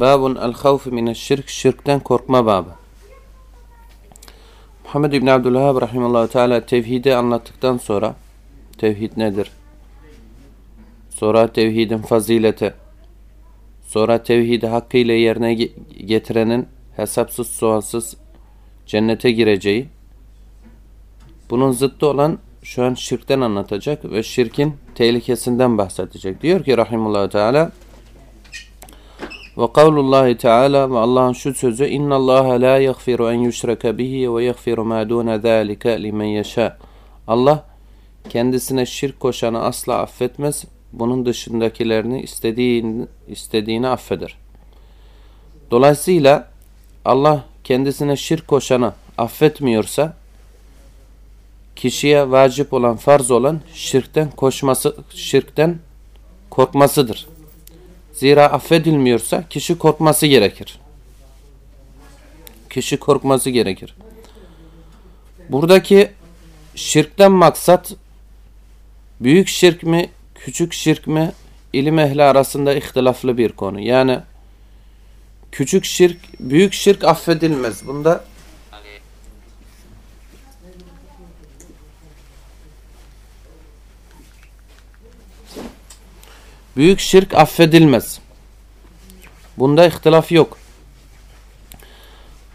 Babun el-havf mineşşirk şirkten korkma babı. Muhammed İbn Abdülhab rahimallahu teala tevhidi anlattıktan sonra tevhid nedir? Sonra tevhidin fazileti, sonra tevhidi hakkıyla yerine getirenin hesapsız sualsız cennete gireceği, bunun zıttı olan şu an şirkten anlatacak ve şirkin tehlikesinden bahsedecek. Diyor ki rahimullahu teala ve kavlullahi teala ve Allah'ın şu sözü inna Allah la yaghfiru en yushraka bihi ve yaghfiru ma dun zalika limen yasha. Allah kendisine şirk koşanı asla affetmez. Bunun dışındakilerini istediğini, istediğini affeder. Dolayısıyla Allah kendisine şirk koşanı affetmiyorsa kişiye vacip olan, farz olan şirkten koşması, şirkten korkmasıdır. Zira affedilmiyorsa kişi korkması gerekir. Kişi korkması gerekir. Buradaki şirkten maksat büyük şirk mi, küçük şirk mi ilim ehli arasında ihtilaflı bir konu. Yani küçük şirk, büyük şirk affedilmez. Bunda Büyük şirk affedilmez. Bunda ihtilaf yok.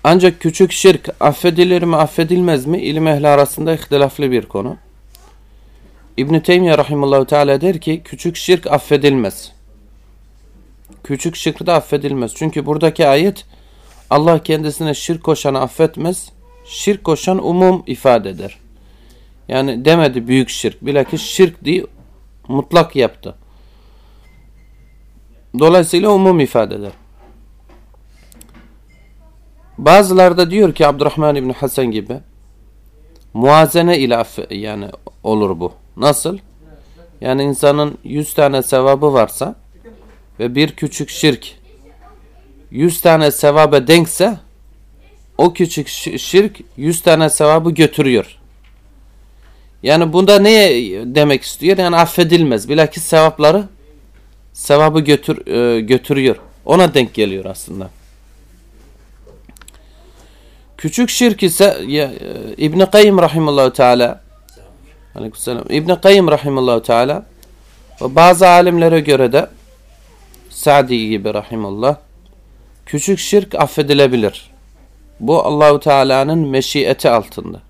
Ancak küçük şirk affedilir mi affedilmez mi ilim ehli arasında ihtilaflı bir konu. İbn-i Teymiye rahimullahu teala der ki küçük şirk affedilmez. Küçük şirk de affedilmez. Çünkü buradaki ayet Allah kendisine şirk koşanı affetmez. Şirk koşan umum ifade eder. Yani demedi büyük şirk. Bilakis şirk diye mutlak yaptı. Dolayısıyla umum ifade eder. Bazıları da diyor ki Abdurrahman İbni Hasan gibi muazene ile yani olur bu. Nasıl? Yani insanın 100 tane sevabı varsa ve bir küçük şirk 100 tane sevaba denkse o küçük şirk 100 tane sevabı götürüyor. Yani bunda ne demek istiyor? Yani affedilmez. Bilakis sevapları sevabı götür, e, götürüyor. Ona denk geliyor aslında. Küçük şirk ise e, İbn Kayyim rahimehullah teala Aleykümselam. İbn Kayyim rahimehullah teala ve bazı alimlere göre de Sa'di gibi rahimullah küçük şirk affedilebilir. Bu Allahu Teala'nın meşiyeti altında.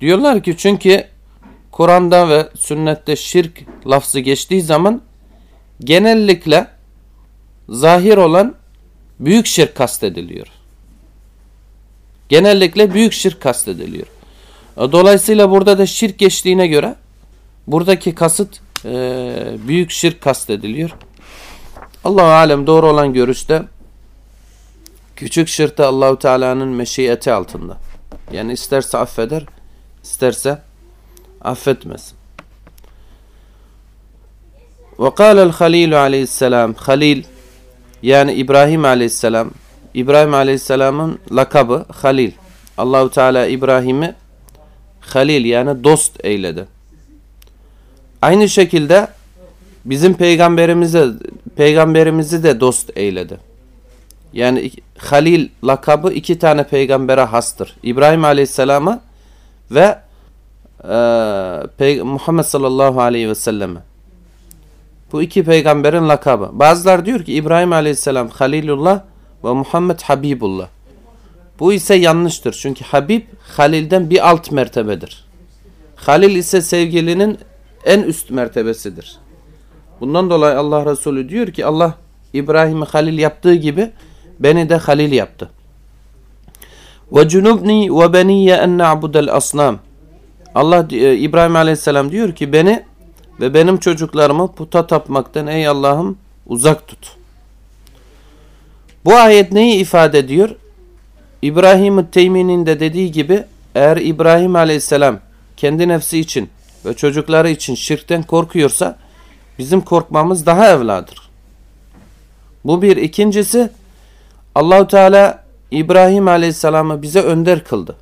Diyorlar ki çünkü Kur'an'da ve sünnette şirk lafzı geçtiği zaman genellikle zahir olan büyük şirk kastediliyor. Genellikle büyük şirk kastediliyor. Dolayısıyla burada da şirk geçtiğine göre buradaki kasıt e, büyük şirk kastediliyor. Allahu alem doğru olan görüşte küçük şirkte Allahu Teala'nın meşiyeti altında. Yani isterse affeder, isterse affetmez. Ve kâlel Halil aleyhisselam Halil yani İbrahim aleyhisselam İbrahim aleyhisselamın lakabı Halil. Allahu Teala İbrahim'i Halil yani dost eyledi. Aynı şekilde bizim peygamberimize peygamberimizi de dost eyledi. Yani Halil lakabı iki tane peygambere hastır. İbrahim Aleyhisselam'a ve e, Muhammed sallallahu aleyhi ve selleme. Bu iki peygamberin lakabı. Bazılar diyor ki İbrahim aleyhisselam Halilullah ve Muhammed Habibullah. Bu ise yanlıştır. Çünkü Habib Halil'den bir alt mertebedir. Halil ise sevgilinin en üst mertebesidir. Bundan dolayı Allah Resulü diyor ki Allah İbrahim'i Halil yaptığı gibi beni de Halil yaptı. Ve cunubni ve beniyye en na'budel asnam. Allah e, İbrahim Aleyhisselam diyor ki beni ve benim çocuklarımı puta tapmaktan ey Allah'ım uzak tut. Bu ayet neyi ifade ediyor? İbrahim Teymi'nin de dediği gibi eğer İbrahim Aleyhisselam kendi nefsi için ve çocukları için şirkten korkuyorsa bizim korkmamız daha evladır. Bu bir. ikincisi Allahu Teala İbrahim Aleyhisselam'ı bize önder kıldı.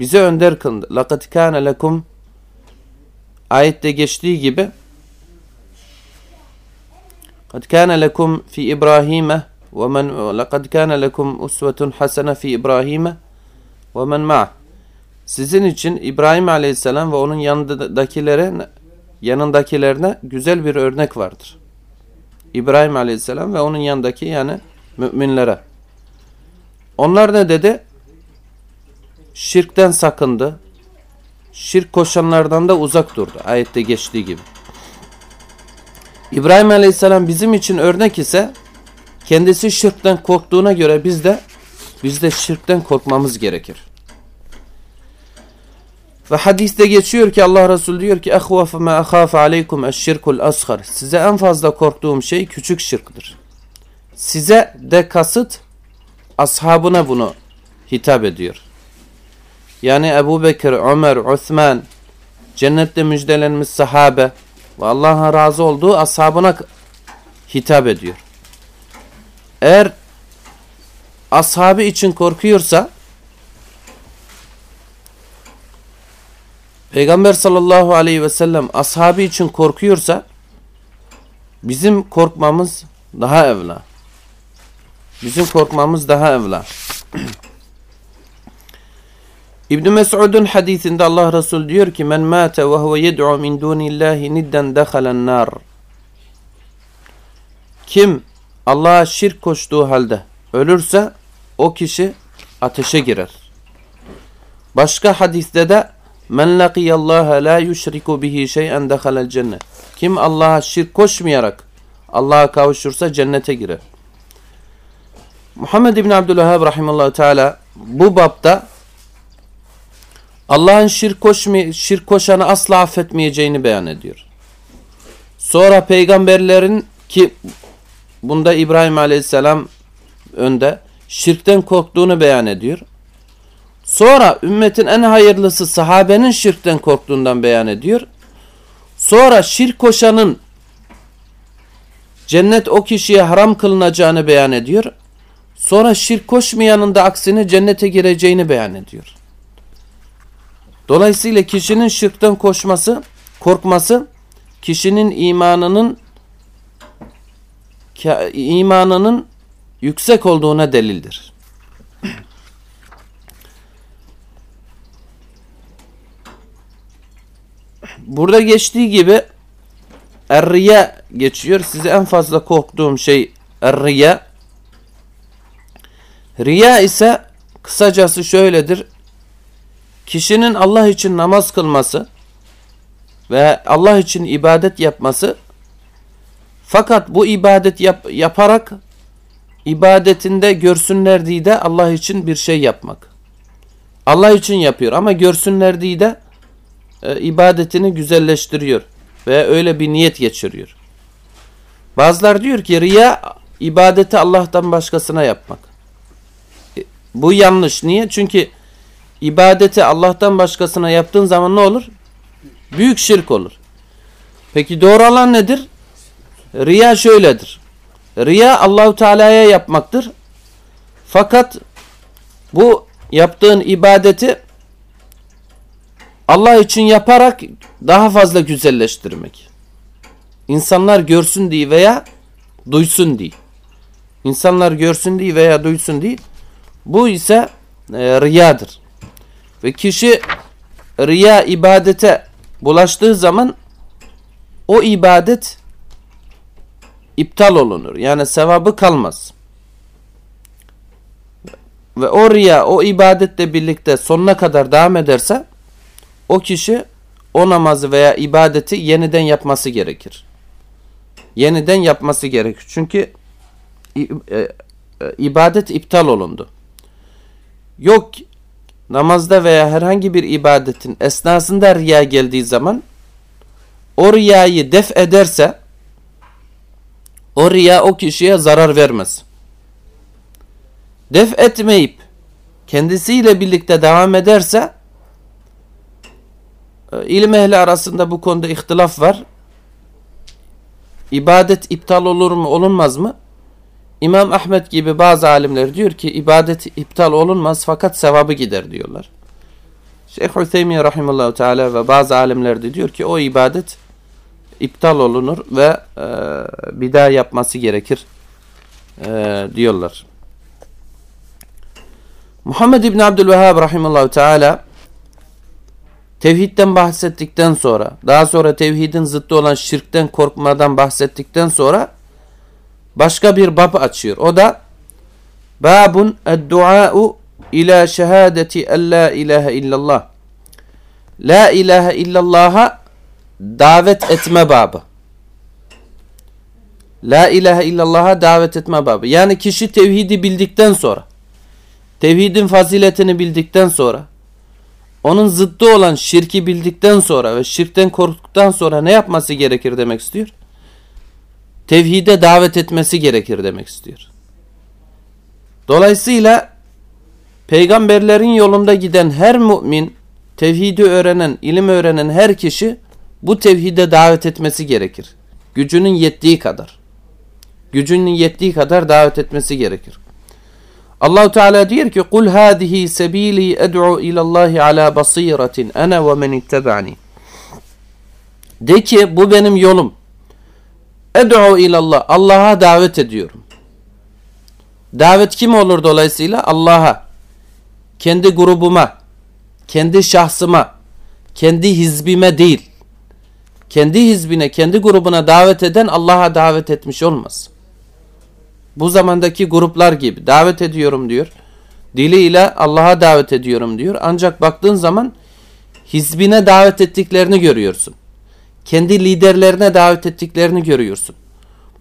Bize önder kıldı. لَقَدْ كَانَ لَكُمْ Ayette geçtiği gibi قد كان لكم في إبراهيم ومن لقد كان لكم أسوة حسنة في إبراهيم ومن معه Sizin için İbrahim Aleyhisselam ve onun yanındakilere yanındakilerine güzel bir örnek vardır. İbrahim Aleyhisselam ve onun yanındaki yani müminlere. Onlar ne dedi? Şirkten sakındı. Şirk koşanlardan da uzak durdu. Ayette geçtiği gibi. İbrahim Aleyhisselam bizim için örnek ise kendisi şirkten korktuğuna göre biz de biz de şirkten korkmamız gerekir. Ve hadiste geçiyor ki Allah Resulü diyor ki ehvafu ma akhafu aleykum eşşirkul asghar. Size en fazla korktuğum şey küçük şirktir. Size de kasıt ashabına bunu hitap ediyor. Yani Ebu Bekir, Ömer, Osman, cennette müjdelenmiş sahabe ve Allah'a razı olduğu ashabına hitap ediyor. Eğer ashabı için korkuyorsa Peygamber sallallahu aleyhi ve sellem ashabı için korkuyorsa bizim korkmamız daha evla. Bizim korkmamız daha evla. İbn Mes'ud'un hadisinde Allah Resul diyor ki men mate ve huve yed'u min dunillahi nidden dehalen nar. Kim Allah'a şirk koştuğu halde ölürse o kişi ateşe girer. Başka hadiste de men laqiyallaha la yushriku bihi şey'en dehalel cennet. Kim Allah'a şirk koşmayarak Allah'a kavuşursa cennete girer. Muhammed İbn Abdülvehhab rahimallahu teala bu bapta Allah'ın şirk, koşmay şirk koşanı asla affetmeyeceğini beyan ediyor. Sonra peygamberlerin ki bunda İbrahim aleyhisselam önde şirkten korktuğunu beyan ediyor. Sonra ümmetin en hayırlısı sahabenin şirkten korktuğundan beyan ediyor. Sonra şirk koşanın cennet o kişiye haram kılınacağını beyan ediyor. Sonra şirk koşmayanın da aksine cennete gireceğini beyan ediyor. Dolayısıyla kişinin şirkten koşması, korkması kişinin imanının imanının yüksek olduğuna delildir. Burada geçtiği gibi Erriya geçiyor. Size en fazla korktuğum şey Erriya. Riya ise kısacası şöyledir. Kişinin Allah için namaz kılması ve Allah için ibadet yapması fakat bu ibadet yap, yaparak ibadetinde görsünler diye de Allah için bir şey yapmak. Allah için yapıyor ama görsünler diye de e, ibadetini güzelleştiriyor ve öyle bir niyet geçiriyor. Bazılar diyor ki riya ibadeti Allah'tan başkasına yapmak. E, bu yanlış. Niye? Çünkü ibadeti Allah'tan başkasına yaptığın zaman ne olur? Büyük şirk olur. Peki doğru olan nedir? Riya şöyledir. Riya Allahu Teala'ya yapmaktır. Fakat bu yaptığın ibadeti Allah için yaparak daha fazla güzelleştirmek. İnsanlar görsün diye veya duysun diye. İnsanlar görsün diye veya duysun diye. Bu ise e, riyadır. Ve kişi riya ibadete bulaştığı zaman o ibadet iptal olunur. Yani sevabı kalmaz. Ve o riya o ibadetle birlikte sonuna kadar devam ederse o kişi o namazı veya ibadeti yeniden yapması gerekir. Yeniden yapması gerekir. Çünkü e, e, ibadet iptal olundu. Yok namazda veya herhangi bir ibadetin esnasında riya geldiği zaman o riyayı def ederse o riya o kişiye zarar vermez. Def etmeyip kendisiyle birlikte devam ederse e, ilim ehli arasında bu konuda ihtilaf var. İbadet iptal olur mu olunmaz mı? İmam Ahmet gibi bazı alimler diyor ki ibadet iptal olunmaz fakat sevabı gider diyorlar. Şeyh Hüseymiye Rahimullahu Teala ve bazı alimler de diyor ki o ibadet iptal olunur ve e, bir daha yapması gerekir e, diyorlar. Muhammed İbni Abdülvehhab rahimallahu teala tevhidden bahsettikten sonra daha sonra tevhidin zıttı olan şirkten korkmadan bahsettikten sonra başka bir bab açıyor. O da babun ed-dua'u ila şehadeti en la ilahe illallah. La ilahe illallah'a davet etme babı. La ilahe illallah'a davet etme babı. Yani kişi tevhidi bildikten sonra, tevhidin faziletini bildikten sonra, onun zıddı olan şirki bildikten sonra ve şirkten korktuktan sonra ne yapması gerekir demek istiyor? Tevhide davet etmesi gerekir demek istiyor. Dolayısıyla peygamberlerin yolunda giden her mümin, tevhidi öğrenen, ilim öğrenen her kişi bu tevhide davet etmesi gerekir. Gücünün yettiği kadar. Gücünün yettiği kadar davet etmesi gerekir. Allahu Teala diyor ki: "Kul hadihi sebili ed'u ila Allah ala basiratin ana ve men ittabani." De ki bu benim yolum. Ed'u ila Allah. Allah'a davet ediyorum. Davet kim olur dolayısıyla? Allah'a. Kendi grubuma, kendi şahsıma, kendi hizbime değil. Kendi hizbine, kendi grubuna davet eden Allah'a davet etmiş olmaz. Bu zamandaki gruplar gibi davet ediyorum diyor. Diliyle Allah'a davet ediyorum diyor. Ancak baktığın zaman hizbine davet ettiklerini görüyorsun. Kendi liderlerine davet ettiklerini görüyorsun.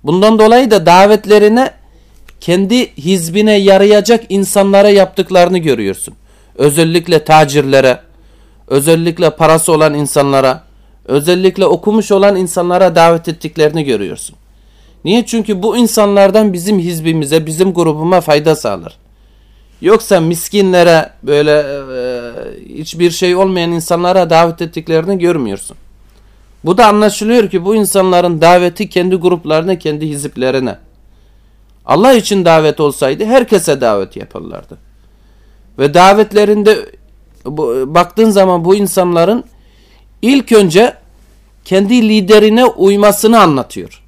Bundan dolayı da davetlerine kendi hizbine yarayacak insanlara yaptıklarını görüyorsun. Özellikle tacirlere, özellikle parası olan insanlara, özellikle okumuş olan insanlara davet ettiklerini görüyorsun. Niye? Çünkü bu insanlardan bizim hizbimize, bizim grubuma fayda sağlar. Yoksa miskinlere böyle e, hiçbir şey olmayan insanlara davet ettiklerini görmüyorsun. Bu da anlaşılıyor ki bu insanların daveti kendi gruplarına, kendi hiziplerine. Allah için davet olsaydı herkese davet yaparlardı. Ve davetlerinde baktığın zaman bu insanların ilk önce kendi liderine uymasını anlatıyor.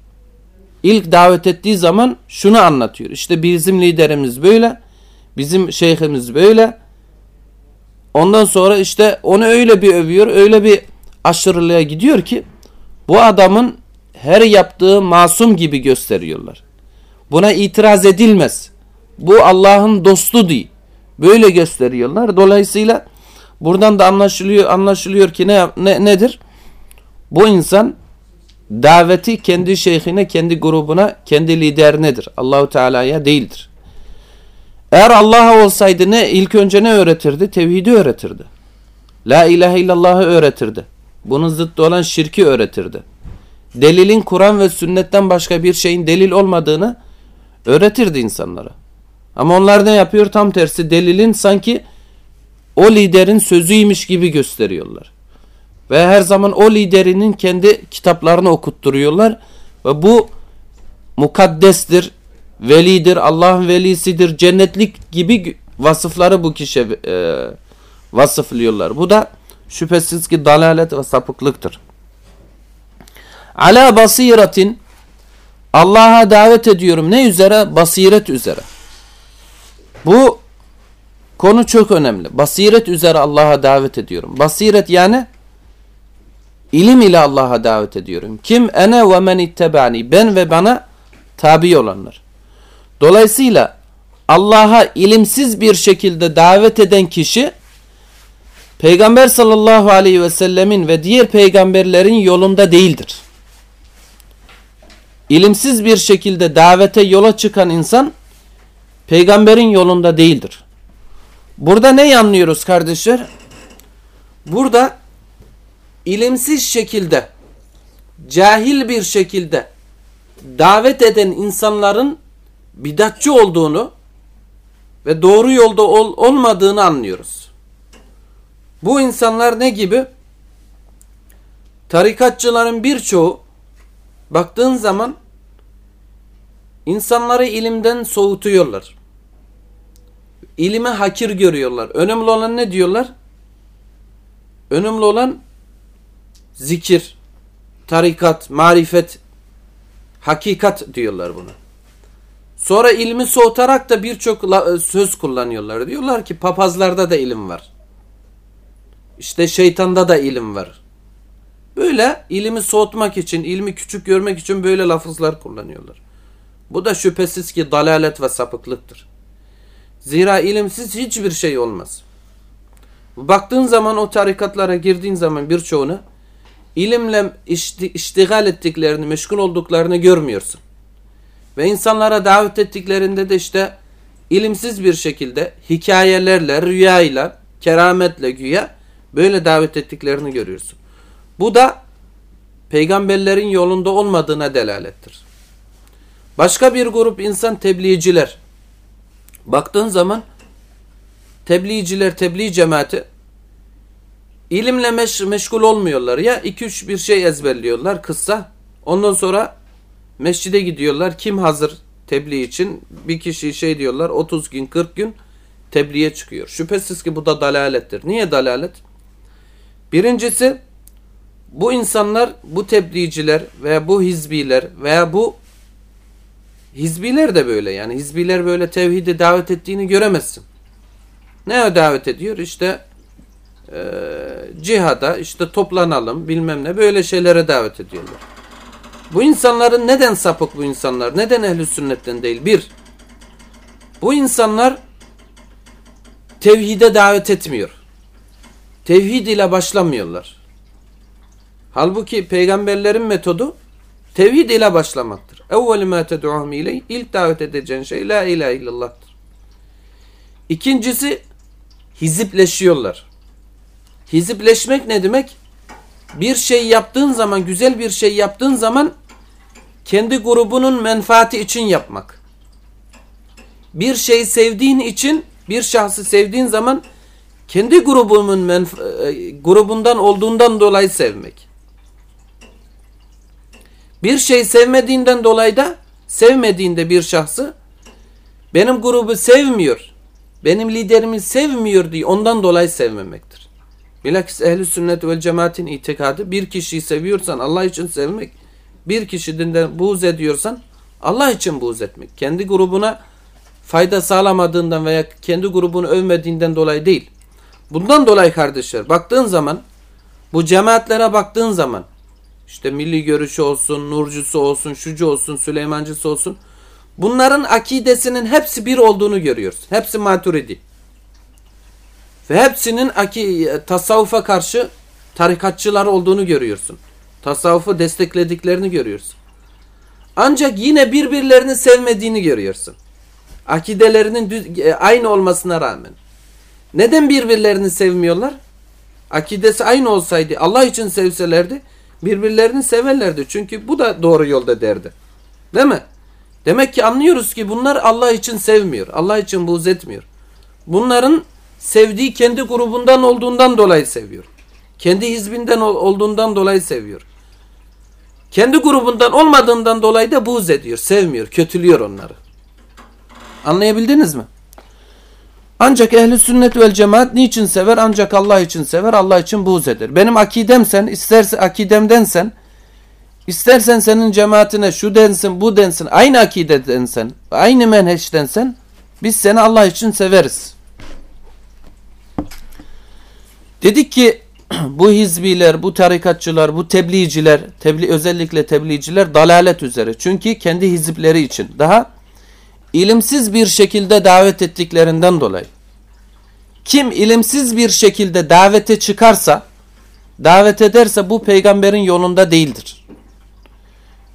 İlk davet ettiği zaman şunu anlatıyor. İşte bizim liderimiz böyle, bizim şeyhimiz böyle. Ondan sonra işte onu öyle bir övüyor, öyle bir aşırılığa gidiyor ki bu adamın her yaptığı masum gibi gösteriyorlar. Buna itiraz edilmez. Bu Allah'ın dostu değil. Böyle gösteriyorlar. Dolayısıyla buradan da anlaşılıyor anlaşılıyor ki ne, ne nedir? Bu insan daveti kendi şeyhine, kendi grubuna, kendi liderinedir. Allahu Teala'ya değildir. Eğer Allah'a olsaydı ne ilk önce ne öğretirdi? Tevhidi öğretirdi. La ilahe illallah'ı öğretirdi. Bunun zıttı olan şirki öğretirdi. Delilin Kur'an ve sünnetten başka bir şeyin delil olmadığını öğretirdi insanlara. Ama onlar ne yapıyor? Tam tersi delilin sanki o liderin sözüymüş gibi gösteriyorlar. Ve her zaman o liderinin kendi kitaplarını okutturuyorlar. Ve bu mukaddestir, velidir, Allah'ın velisidir, cennetlik gibi vasıfları bu kişiye vasıflıyorlar. Bu da şüphesiz ki dalalet ve sapıklıktır. Ala basiretin Allah'a davet ediyorum. Ne üzere? Basiret üzere. Bu konu çok önemli. Basiret üzere Allah'a davet ediyorum. Basiret yani ilim ile Allah'a davet ediyorum. Kim? Ene ve men ittebani. Ben ve bana tabi olanlar. Dolayısıyla Allah'a ilimsiz bir şekilde davet eden kişi Peygamber sallallahu aleyhi ve sellemin ve diğer peygamberlerin yolunda değildir. İlimsiz bir şekilde davete yola çıkan insan peygamberin yolunda değildir. Burada ne anlıyoruz kardeşler? Burada ilimsiz şekilde cahil bir şekilde davet eden insanların bidatçı olduğunu ve doğru yolda ol, olmadığını anlıyoruz. Bu insanlar ne gibi? Tarikatçıların birçoğu baktığın zaman insanları ilimden soğutuyorlar. İlime hakir görüyorlar. Önemli olan ne diyorlar? Önemli olan zikir, tarikat, marifet, hakikat diyorlar buna. Sonra ilmi soğutarak da birçok söz kullanıyorlar. Diyorlar ki papazlarda da ilim var. İşte şeytanda da ilim var. Böyle ilimi soğutmak için, ilmi küçük görmek için böyle lafızlar kullanıyorlar. Bu da şüphesiz ki dalalet ve sapıklıktır. Zira ilimsiz hiçbir şey olmaz. Baktığın zaman o tarikatlara girdiğin zaman birçoğunu ilimle işti, iştigal ettiklerini, meşgul olduklarını görmüyorsun. Ve insanlara davet ettiklerinde de işte ilimsiz bir şekilde hikayelerle, rüyayla, kerametle güya böyle davet ettiklerini görüyorsun. Bu da peygamberlerin yolunda olmadığına delalettir. Başka bir grup insan tebliğciler. Baktığın zaman tebliğciler, tebliğ cemaati ilimle meş meşgul olmuyorlar. Ya iki üç bir şey ezberliyorlar kısa. Ondan sonra mescide gidiyorlar. Kim hazır tebliğ için? Bir kişi şey diyorlar 30 gün 40 gün tebliğe çıkıyor. Şüphesiz ki bu da dalalettir. Niye dalalet? Birincisi bu insanlar, bu tebliğciler veya bu hizbiler veya bu hizbiler de böyle yani hizbiler böyle tevhide davet ettiğini göremezsin. Ne davet ediyor? İşte e, cihada işte toplanalım bilmem ne böyle şeylere davet ediyorlar. Bu insanların neden sapık bu insanlar? Neden ehli sünnetten değil? Bir, bu insanlar tevhide davet etmiyor. Tevhid ile başlamıyorlar. Halbuki peygamberlerin metodu tevhid ile başlamaktır. Evveli ma ted'uhum iley ilk davet edeceğin şey la ilahe illallah'tır. İkincisi hizipleşiyorlar. Hizipleşmek ne demek? Bir şey yaptığın zaman, güzel bir şey yaptığın zaman kendi grubunun menfaati için yapmak. Bir şey sevdiğin için, bir şahsı sevdiğin zaman kendi grubunun e, grubundan olduğundan dolayı sevmek. Bir şey sevmediğinden dolayı da sevmediğinde bir şahsı benim grubu sevmiyor, benim liderimi sevmiyor diye ondan dolayı sevmemektir. Bilakis ehli sünnet ve cemaatin itikadı bir kişiyi seviyorsan Allah için sevmek, bir kişiden buğz ediyorsan Allah için buğz etmek. Kendi grubuna fayda sağlamadığından veya kendi grubunu övmediğinden dolayı değil. Bundan dolayı kardeşler baktığın zaman bu cemaatlere baktığın zaman işte milli görüşü olsun, nurcusu olsun, şucu olsun, Süleymancısı olsun. Bunların akidesinin hepsi bir olduğunu görüyoruz. Hepsi maturidi. Ve hepsinin aki, tasavvufa karşı tarikatçılar olduğunu görüyorsun. Tasavvufu desteklediklerini görüyorsun. Ancak yine birbirlerini sevmediğini görüyorsun. Akidelerinin e, aynı olmasına rağmen. Neden birbirlerini sevmiyorlar? Akidesi aynı olsaydı Allah için sevselerdi birbirlerini severlerdi. Çünkü bu da doğru yolda derdi. Değil mi? Demek ki anlıyoruz ki bunlar Allah için sevmiyor. Allah için buğz etmiyor. Bunların sevdiği kendi grubundan olduğundan dolayı seviyor. Kendi hizbinden olduğundan dolayı seviyor. Kendi grubundan olmadığından dolayı da buğz ediyor, sevmiyor, kötülüyor onları. Anlayabildiniz mi? Ancak ehli sünnet vel cemaat niçin sever? Ancak Allah için sever, Allah için buğz eder. Benim akidem sen, isterse akidemden sen, istersen senin cemaatine şu densin, bu densin, aynı akideden sen, aynı menheçten sen, biz seni Allah için severiz. Dedik ki bu hizbiler, bu tarikatçılar, bu tebliğciler, tebliğ, özellikle tebliğciler dalalet üzere. Çünkü kendi hizipleri için. Daha ilimsiz bir şekilde davet ettiklerinden dolayı. Kim ilimsiz bir şekilde davete çıkarsa, davet ederse bu peygamberin yolunda değildir.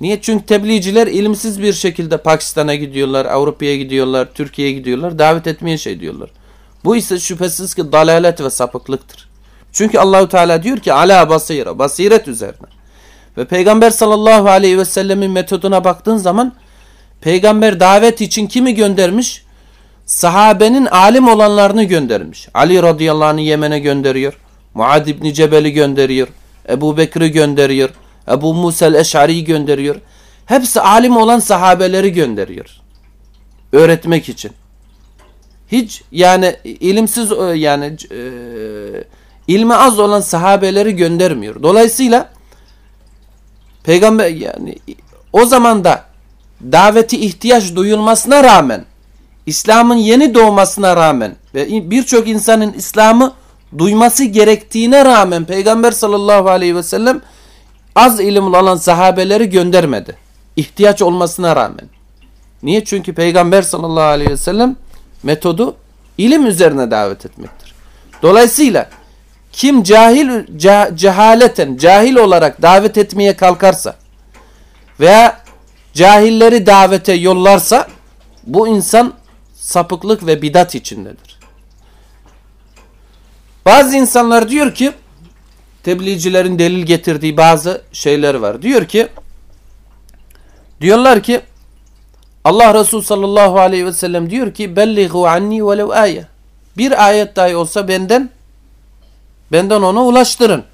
Niye? Çünkü tebliğciler ilimsiz bir şekilde Pakistan'a gidiyorlar, Avrupa'ya gidiyorlar, Türkiye'ye gidiyorlar, davet etmeye şey diyorlar. Bu ise şüphesiz ki dalalet ve sapıklıktır. Çünkü Allahu Teala diyor ki ala basira, basiret üzerine. Ve Peygamber sallallahu aleyhi ve sellemin metoduna baktığın zaman Peygamber davet için kimi göndermiş? Sahabenin alim olanlarını göndermiş. Ali radıyallahu anh'ı Yemen'e gönderiyor. Muad İbni Cebel'i gönderiyor. Ebu Bekir'i gönderiyor. Ebu Musa'l Eş'ari'yi gönderiyor. Hepsi alim olan sahabeleri gönderiyor. Öğretmek için. Hiç yani ilimsiz e, yani e, ilmi az olan sahabeleri göndermiyor. Dolayısıyla Peygamber yani o zaman da daveti ihtiyaç duyulmasına rağmen İslam'ın yeni doğmasına rağmen ve birçok insanın İslam'ı duyması gerektiğine rağmen Peygamber sallallahu aleyhi ve sellem az ilim olan sahabeleri göndermedi. İhtiyaç olmasına rağmen. Niye? Çünkü Peygamber sallallahu aleyhi ve sellem metodu ilim üzerine davet etmektir. Dolayısıyla kim cahil cehaleten, cahil olarak davet etmeye kalkarsa veya cahilleri davete yollarsa bu insan sapıklık ve bidat içindedir. Bazı insanlar diyor ki tebliğcilerin delil getirdiği bazı şeyler var. Diyor ki diyorlar ki Allah Resulü sallallahu aleyhi ve sellem diyor ki belliğu anni velev ayet. Bir ayet dahi olsa benden benden ona ulaştırın.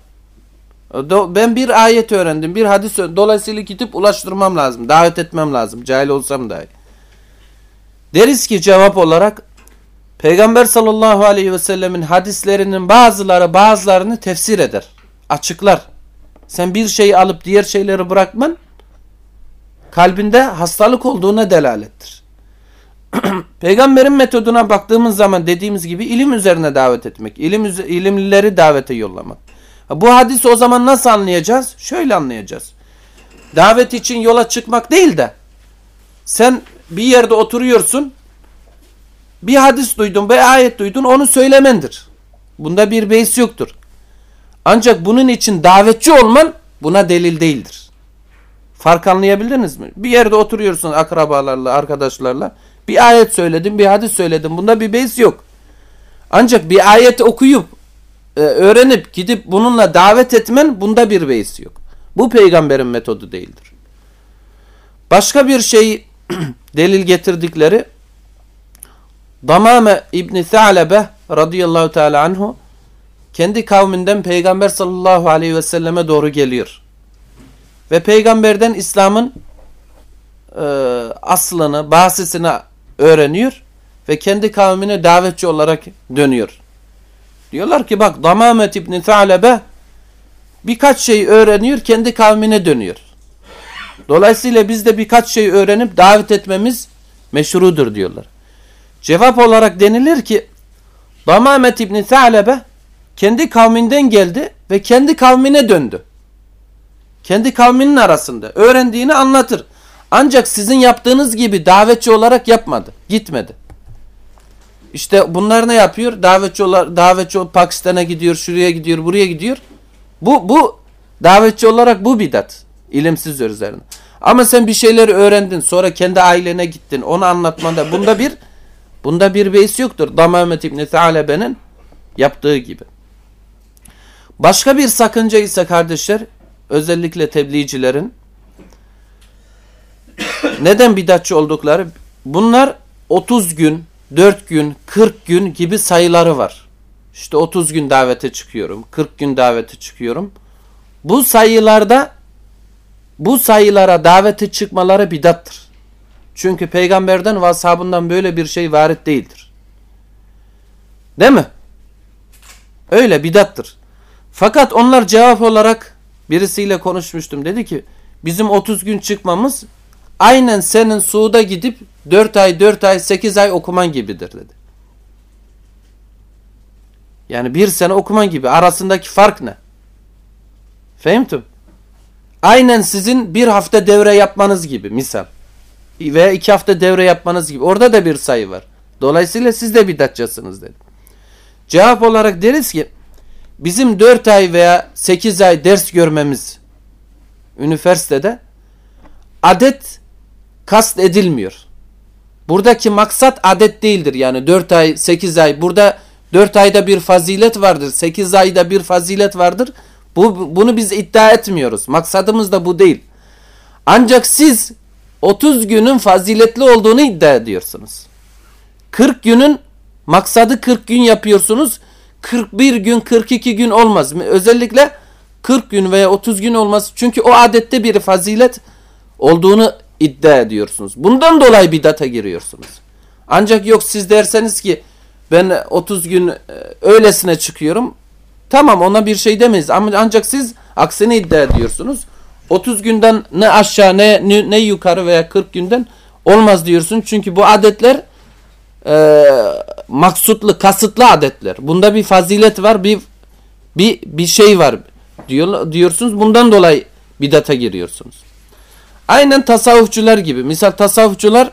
Ben bir ayet öğrendim, bir hadis öğrendim. Dolayısıyla gidip ulaştırmam lazım, davet etmem lazım. Cahil olsam dahi. Deriz ki cevap olarak Peygamber sallallahu aleyhi ve sellemin hadislerinin bazıları bazılarını tefsir eder. Açıklar. Sen bir şeyi alıp diğer şeyleri bırakman kalbinde hastalık olduğuna delalettir. Peygamberin metoduna baktığımız zaman dediğimiz gibi ilim üzerine davet etmek, ilim ilimlileri davete yollamak. Bu hadisi o zaman nasıl anlayacağız? Şöyle anlayacağız. Davet için yola çıkmak değil de sen bir yerde oturuyorsun bir hadis duydun bir ayet duydun onu söylemendir. Bunda bir beis yoktur. Ancak bunun için davetçi olman buna delil değildir. Fark anlayabildiniz mi? Bir yerde oturuyorsun akrabalarla, arkadaşlarla. Bir ayet söyledin, bir hadis söyledin. Bunda bir beis yok. Ancak bir ayet okuyup, e, öğrenip gidip bununla davet etmen bunda bir beis yok. Bu peygamberin metodu değildir. Başka bir şey delil getirdikleri Damame İbni Tha'lebe radıyallahu teala anhu kendi kavminden Peygamber sallallahu aleyhi ve selleme doğru geliyor. Ve peygamberden İslam'ın e, aslını, basisini öğreniyor ve kendi kavmine davetçi olarak dönüyor. Diyorlar ki bak Damamet İbni Tha'lebe birkaç şey öğreniyor, kendi kavmine dönüyor. Dolayısıyla biz de birkaç şey öğrenip davet etmemiz meşrudur diyorlar. Cevap olarak denilir ki Damamet İbni Tha'lebe kendi kavminden geldi ve kendi kavmine döndü. Kendi kavminin arasında öğrendiğini anlatır. Ancak sizin yaptığınız gibi davetçi olarak yapmadı. Gitmedi. İşte bunlar ne yapıyor? Davetçi olarak davetçi Pakistan'a gidiyor, şuraya gidiyor, buraya gidiyor. Bu bu davetçi olarak bu bidat. İlimsiz üzerine. Ama sen bir şeyleri öğrendin, sonra kendi ailene gittin, onu anlatmanda bunda bir bunda bir beis yoktur. Damamet İbni Tealebe'nin yaptığı gibi. Başka bir sakınca ise kardeşler, özellikle tebliğcilerin neden bidatçı oldukları bunlar 30 gün, 4 gün, 40 gün gibi sayıları var. İşte 30 gün davete çıkıyorum, 40 gün davete çıkıyorum. Bu sayılarda bu sayılara davete çıkmaları bidattır. Çünkü peygamberden ve ashabından böyle bir şey varit değildir. Değil mi? Öyle bidattır. Fakat onlar cevap olarak birisiyle konuşmuştum. Dedi ki bizim 30 gün çıkmamız aynen senin Suud'a gidip 4 ay 4 ay 8 ay okuman gibidir dedi. Yani bir sene okuman gibi arasındaki fark ne? Fehmtum? Aynen sizin bir hafta devre yapmanız gibi misal. Veya iki hafta devre yapmanız gibi. Orada da bir sayı var. Dolayısıyla siz de bidatçısınız dedi. Cevap olarak deriz ki bizim 4 ay veya 8 ay ders görmemiz üniversitede adet kast edilmiyor. Buradaki maksat adet değildir. Yani 4 ay 8 ay burada 4 ayda bir fazilet vardır. 8 ayda bir fazilet vardır. Bu, bunu biz iddia etmiyoruz. Maksadımız da bu değil. Ancak siz 30 günün faziletli olduğunu iddia ediyorsunuz. 40 günün maksadı 40 gün yapıyorsunuz. 41 gün 42 gün olmaz. Özellikle 40 gün veya 30 gün olmaz. Çünkü o adette bir fazilet olduğunu iddia ediyorsunuz. Bundan dolayı bidata giriyorsunuz. Ancak yok siz derseniz ki ben 30 gün e, öylesine çıkıyorum. Tamam ona bir şey demeyiz ama ancak siz aksini iddia ediyorsunuz. 30 günden ne aşağı ne, ne, ne yukarı veya 40 günden olmaz diyorsun. Çünkü bu adetler e, maksutlu, kasıtlı adetler. Bunda bir fazilet var, bir bir bir şey var diyor, diyorsunuz. Bundan dolayı bidata giriyorsunuz. Aynen tasavvufçular gibi. Misal tasavvufçular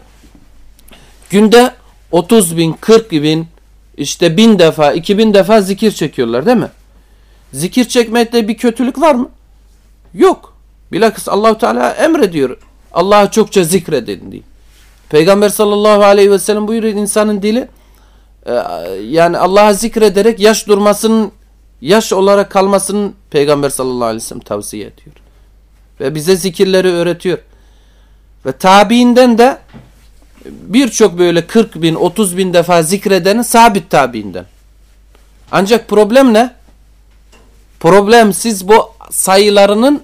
günde 30 bin, 40 bin, işte bin defa, 2000 defa zikir çekiyorlar değil mi? Zikir çekmekte bir kötülük var mı? Yok. Bilakis Allahu Teala emrediyor. Allah'a çokça zikredin diye. Peygamber sallallahu aleyhi ve sellem buyuruyor insanın dili e, yani Allah'a zikrederek yaş durmasının yaş olarak kalmasının Peygamber sallallahu aleyhi ve sellem tavsiye ediyor. Ve bize zikirleri öğretiyor. Ve tabiinden de birçok böyle 40 bin 30 bin defa zikredeni sabit tabiinden. Ancak problem ne? Problem siz bu sayılarının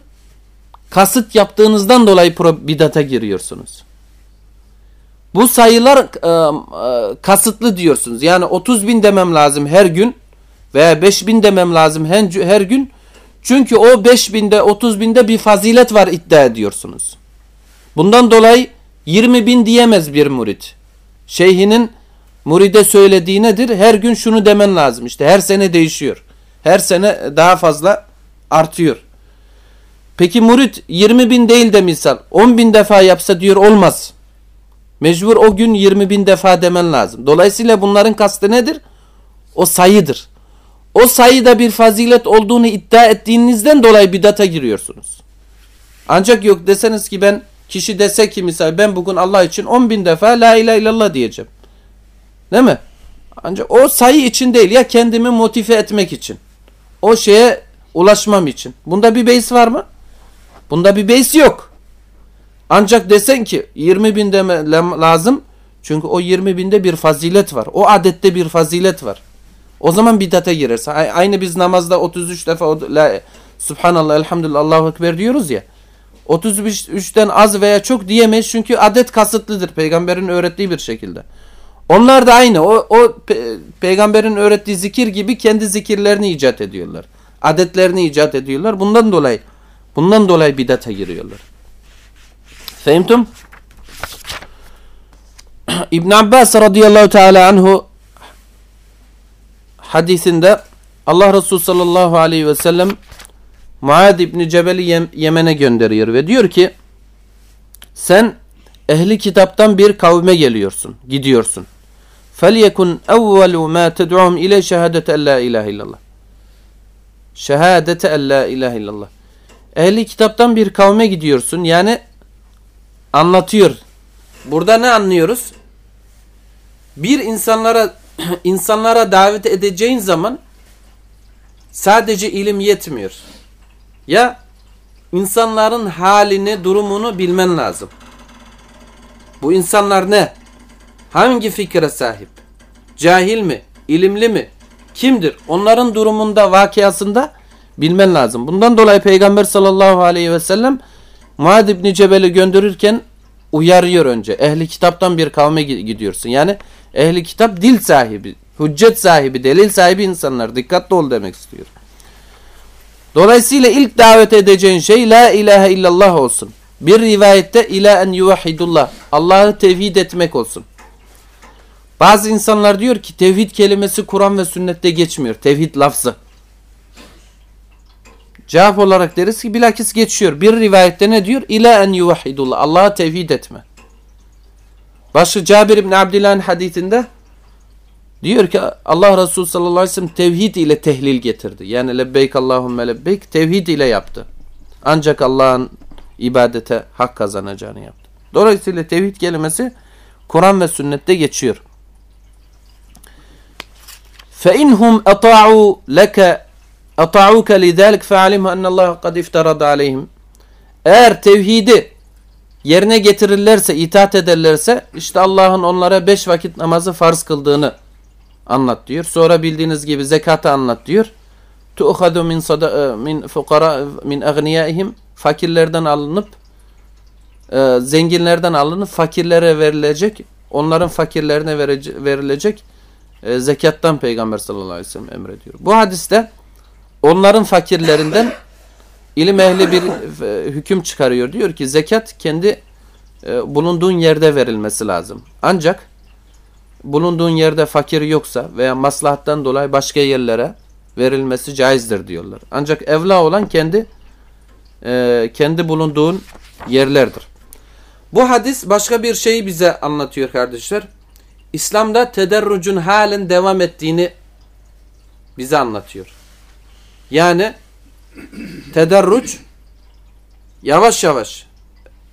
kasıt yaptığınızdan dolayı bidata giriyorsunuz. Bu sayılar e, e, kasıtlı diyorsunuz. Yani 30 bin demem lazım her gün veya 5 bin demem lazım her, gün. Çünkü o 5 binde 30 binde bir fazilet var iddia ediyorsunuz. Bundan dolayı 20 bin diyemez bir murit. Şeyhinin muride söylediği nedir? Her gün şunu demen lazım. İşte her sene değişiyor. Her sene daha fazla artıyor. Peki murit 20 bin değil de misal 10 bin defa yapsa diyor olmaz. Mecbur o gün 20 bin defa demen lazım. Dolayısıyla bunların kastı nedir? O sayıdır. O sayıda bir fazilet olduğunu iddia ettiğinizden dolayı bidata giriyorsunuz. Ancak yok deseniz ki ben kişi dese ki misal ben bugün Allah için 10 bin defa la ilahe illallah diyeceğim. Değil mi? Ancak o sayı için değil ya kendimi motive etmek için. O şeye ulaşmam için. Bunda bir beys var mı? Bunda bir beys yok. Ancak desen ki 20 bin deme lazım. Çünkü o 20 binde bir fazilet var. O adette bir fazilet var. O zaman bidata girerse. Aynı biz namazda 33 defa la, Subhanallah, Elhamdülillah, Allahu Ekber diyoruz ya. 33'ten az veya çok diyemeyiz çünkü adet kasıtlıdır peygamberin öğrettiği bir şekilde. Onlar da aynı. O, o pe peygamberin öğrettiği zikir gibi kendi zikirlerini icat ediyorlar. Adetlerini icat ediyorlar. Bundan dolayı bundan dolayı bidata giriyorlar. Fehimtum? İbn Abbas radıyallahu teala anhu hadisinde Allah Resulü sallallahu aleyhi ve sellem Muad İbni Cebel'i Yemen'e gönderiyor ve diyor ki sen ehli kitaptan bir kavme geliyorsun, gidiyorsun. فَلْيَكُنْ اَوَّلُ مَا تَدْعُهُمْ اِلَى شَهَادَةَ اَلَّا اِلَٰهِ illallah. Şehadete en la ilahe illallah. Ehli kitaptan bir kavme gidiyorsun. Yani anlatıyor. Burada ne anlıyoruz? Bir insanlara insanlara davet edeceğin zaman sadece ilim yetmiyor. Ya insanların halini, durumunu bilmen lazım. Bu insanlar ne? Hangi fikre sahip? Cahil mi? İlimli mi? Kimdir? Onların durumunda, vakiyasında bilmen lazım. Bundan dolayı Peygamber sallallahu aleyhi ve sellem Muad İbni Cebel'i gönderirken uyarıyor önce. Ehli kitaptan bir kavme gidiyorsun. Yani ehli kitap dil sahibi, hüccet sahibi, delil sahibi insanlar. Dikkatli ol demek istiyor. Dolayısıyla ilk davet edeceğin şey la ilahe illallah olsun. Bir rivayette ila en yuvahidullah. Allah'ı tevhid etmek olsun. Bazı insanlar diyor ki tevhid kelimesi Kur'an ve sünnette geçmiyor. Tevhid lafzı. Cevap olarak deriz ki bilakis geçiyor. Bir rivayette ne diyor? İla en yuvahidullah. Allah'a tevhid etme. Başka Cabir İbni Abdillah'ın haditinde diyor ki Allah Resulü sallallahu aleyhi ve sellem tevhid ile tehlil getirdi. Yani lebbeyk Allahümme lebbeyk tevhid ile yaptı. Ancak Allah'ın ibadete hak kazanacağını yaptı. Dolayısıyla tevhid kelimesi Kur'an ve sünnette geçiyor. فَاِنْهُمْ اَطَاعُوا لَكَ اَطَاعُوكَ لِذَٰلِكَ فَعَلِمْهُ اَنَّ اللّٰهَ قَدْ اِفْتَرَضَ عَلَيْهِمْ Eğer tevhidi yerine getirirlerse, itaat ederlerse işte Allah'ın onlara beş vakit namazı farz kıldığını anlat diyor. Sonra bildiğiniz gibi zekatı anlat diyor. Tu'khadu min sada min fukara min agniyaihim fakirlerden alınıp e, zenginlerden alınıp fakirlere verilecek, onların fakirlerine verilecek e, zekattan Peygamber sallallahu aleyhi ve sellem emrediyor. Bu hadiste onların fakirlerinden ilim ehli bir e, hüküm çıkarıyor. Diyor ki zekat kendi e, bulunduğun yerde verilmesi lazım. Ancak bulunduğun yerde fakir yoksa veya maslahattan dolayı başka yerlere verilmesi caizdir diyorlar. Ancak evla olan kendi e, kendi bulunduğun yerlerdir. Bu hadis başka bir şeyi bize anlatıyor kardeşler. İslam'da tederrucun halen devam ettiğini bize anlatıyor. Yani tederruç yavaş yavaş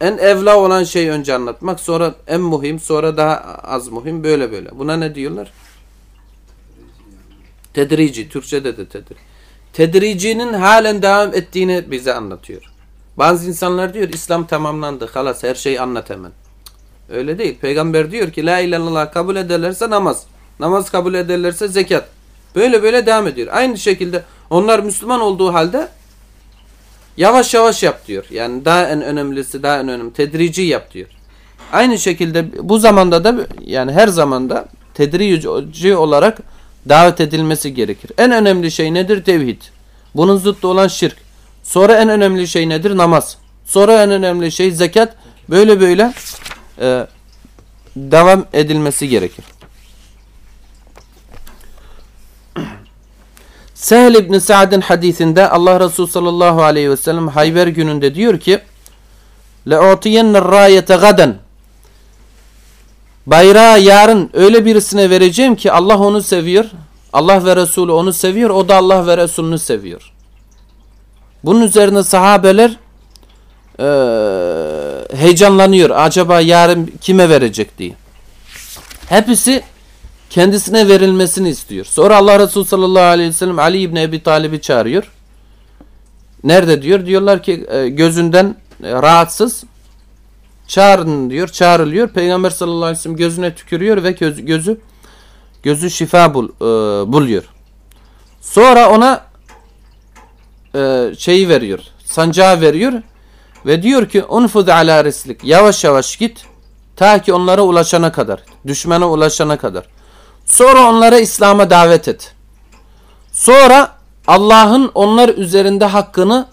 en evla olan şey önce anlatmak sonra en muhim sonra daha az muhim böyle böyle. Buna ne diyorlar? Tedrici. Türkçe'de de tedrici. Tedricinin halen devam ettiğini bize anlatıyor. Bazı insanlar diyor İslam tamamlandı. Halas her şeyi anlat hemen. Öyle değil. Peygamber diyor ki La ilahe illallah kabul ederlerse namaz. Namaz kabul ederlerse zekat. Böyle böyle devam ediyor. Aynı şekilde onlar Müslüman olduğu halde yavaş yavaş yap diyor. Yani daha en önemlisi daha en önemli tedrici yap diyor. Aynı şekilde bu zamanda da yani her zamanda tedrici olarak davet edilmesi gerekir. En önemli şey nedir? Tevhid. Bunun zıttı olan şirk. Sonra en önemli şey nedir? Namaz. Sonra en önemli şey zekat. Böyle böyle e, devam edilmesi gerekir. Sehl İbn Sa'd'ın hadisinde Allah Resulü sallallahu aleyhi ve sellem Hayber gününde diyor ki لَاُعْتِيَنَّ الرَّايَةَ غَدًا Bayrağı yarın öyle birisine vereceğim ki Allah onu seviyor. Allah ve Resulü onu seviyor. O da Allah ve Resulünü seviyor. Bunun üzerine sahabeler e, heyecanlanıyor. Acaba yarın kime verecek diye. Hepsi kendisine verilmesini istiyor. Sonra Allah Resulü sallallahu aleyhi ve sellem Ali İbni Ebi Talib'i çağırıyor. Nerede diyor? Diyorlar ki e, gözünden e, rahatsız. Çağırın diyor. Çağrılıyor. Peygamber sallallahu aleyhi ve sellem gözüne tükürüyor ve göz, gözü gözü şifa bul, e, buluyor. Sonra ona e, şeyi veriyor. Sancağı veriyor ve diyor ki unfud ala rislik. Yavaş yavaş git ta ki onlara ulaşana kadar. Düşmana ulaşana kadar. Sonra onlara İslam'a davet et. Sonra Allah'ın onlar üzerinde hakkını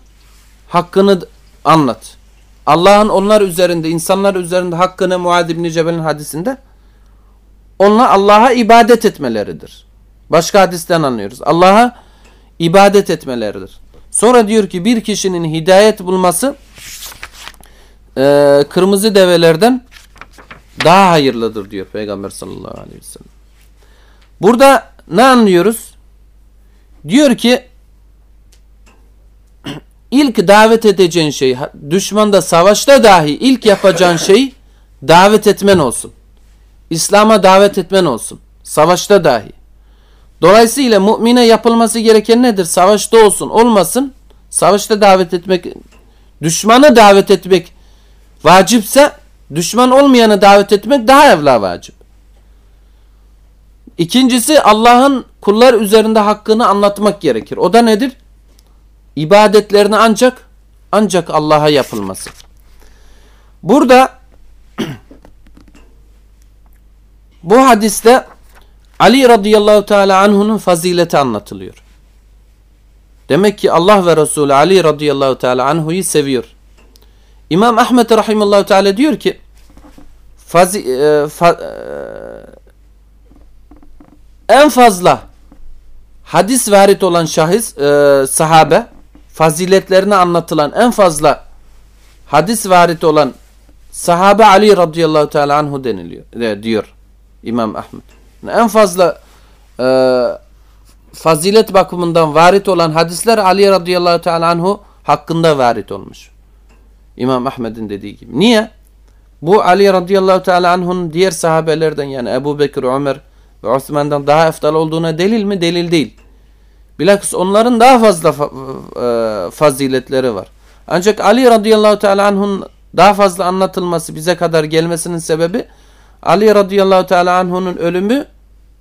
hakkını anlat. Allah'ın onlar üzerinde, insanlar üzerinde hakkını Muad İbni Cebel'in hadisinde onlar Allah'a ibadet etmeleridir. Başka hadisten anlıyoruz. Allah'a ibadet etmeleridir. Sonra diyor ki bir kişinin hidayet bulması e, kırmızı develerden daha hayırlıdır diyor Peygamber sallallahu aleyhi ve sellem. Burada ne anlıyoruz? Diyor ki ilk davet edeceğin şey düşmanda savaşta dahi ilk yapacağın şey davet etmen olsun. İslam'a davet etmen olsun. Savaşta dahi. Dolayısıyla mümine yapılması gereken nedir? Savaşta olsun olmasın. Savaşta davet etmek, düşmanı davet etmek vacipse düşman olmayanı davet etmek daha evla vacip. İkincisi Allah'ın kullar üzerinde hakkını anlatmak gerekir. O da nedir? İbadetlerini ancak ancak Allah'a yapılması. Burada bu hadiste Ali radıyallahu teala anhu'nun fazileti anlatılıyor. Demek ki Allah ve Resulü Ali radıyallahu teala anhu'yu seviyor. İmam Ahmet rahimallahu teala diyor ki fazi, e, fa, e, en fazla hadis varit olan şahıs e, sahabe faziletlerini anlatılan en fazla hadis varit olan sahabe Ali radıyallahu teala anhu deniliyor e, diyor İmam Ahmet. En fazla e, fazilet bakımından varit olan hadisler Ali radıyallahu teala anhu hakkında varit olmuş. İmam Ahmet'in dediği gibi. Niye? Bu Ali radıyallahu teala anh'un diğer sahabelerden yani Ebu Bekir, Ömer ve Osman'dan daha eftal olduğuna delil mi? Delil değil. Bilakis onların daha fazla e, faziletleri var. Ancak Ali radıyallahu teala anh'un daha fazla anlatılması bize kadar gelmesinin sebebi Ali radıyallahu teala anh'unun ölümü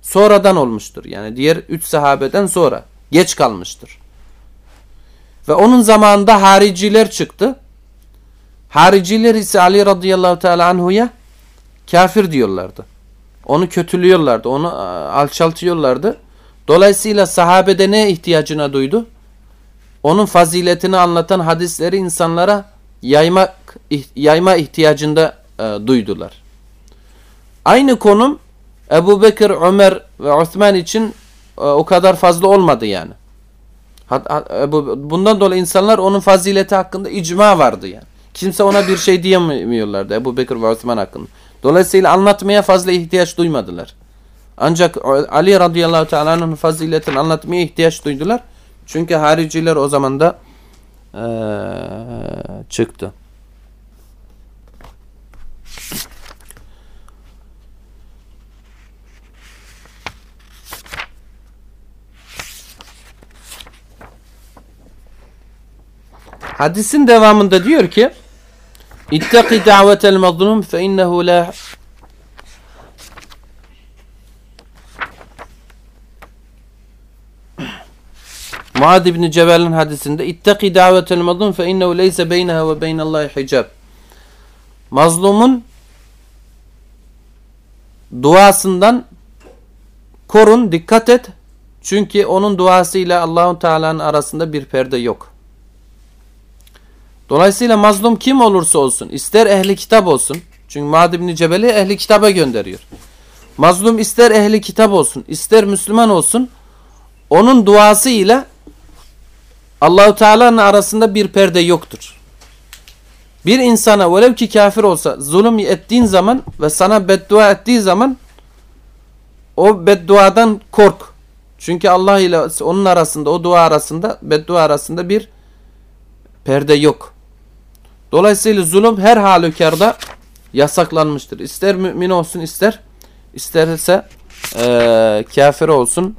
sonradan olmuştur. Yani diğer üç sahabeden sonra. Geç kalmıştır. Ve onun zamanında hariciler çıktı. Hariciler ise Ali radıyallahu teala anhuya kafir diyorlardı. Onu kötülüyorlardı. Onu alçaltıyorlardı. Dolayısıyla sahabede ne ihtiyacına duydu? onun faziletini anlatan hadisleri insanlara yaymak yayma ihtiyacında e, duydular. Aynı konum Ebu Bekir, Ömer ve Osman için e, o kadar fazla olmadı yani. Bundan dolayı insanlar onun fazileti hakkında icma vardı yani. Kimse ona bir şey diyemiyorlardı Ebu Bekir ve Osman hakkında. Dolayısıyla anlatmaya fazla ihtiyaç duymadılar. Ancak Ali radıyallahu teala'nın faziletini anlatmaya ihtiyaç duydular. Çünkü hariciler o zaman da ee, çıktı. Hadisin devamında diyor ki İttaki davetel mazlum fe innehu la Muad ibn Cebel'in hadisinde İttaki davetel mazlum fe innehu leyse beyneha ve beynallahi hicab. Mazlumun duasından korun, dikkat et. Çünkü onun duasıyla Allahu Teala'nın arasında bir perde yok. Dolayısıyla mazlum kim olursa olsun, ister ehli kitap olsun. Çünkü Muad ibn Cebel'i ehli kitaba gönderiyor. Mazlum ister ehli kitap olsun, ister Müslüman olsun. Onun duasıyla Allahu Teala'nın arasında bir perde yoktur. Bir insana velev ki kafir olsa zulüm ettiğin zaman ve sana beddua ettiği zaman o bedduadan kork. Çünkü Allah ile onun arasında o dua arasında beddua arasında bir perde yok. Dolayısıyla zulüm her halükarda yasaklanmıştır. İster mümin olsun ister isterse e, kafir olsun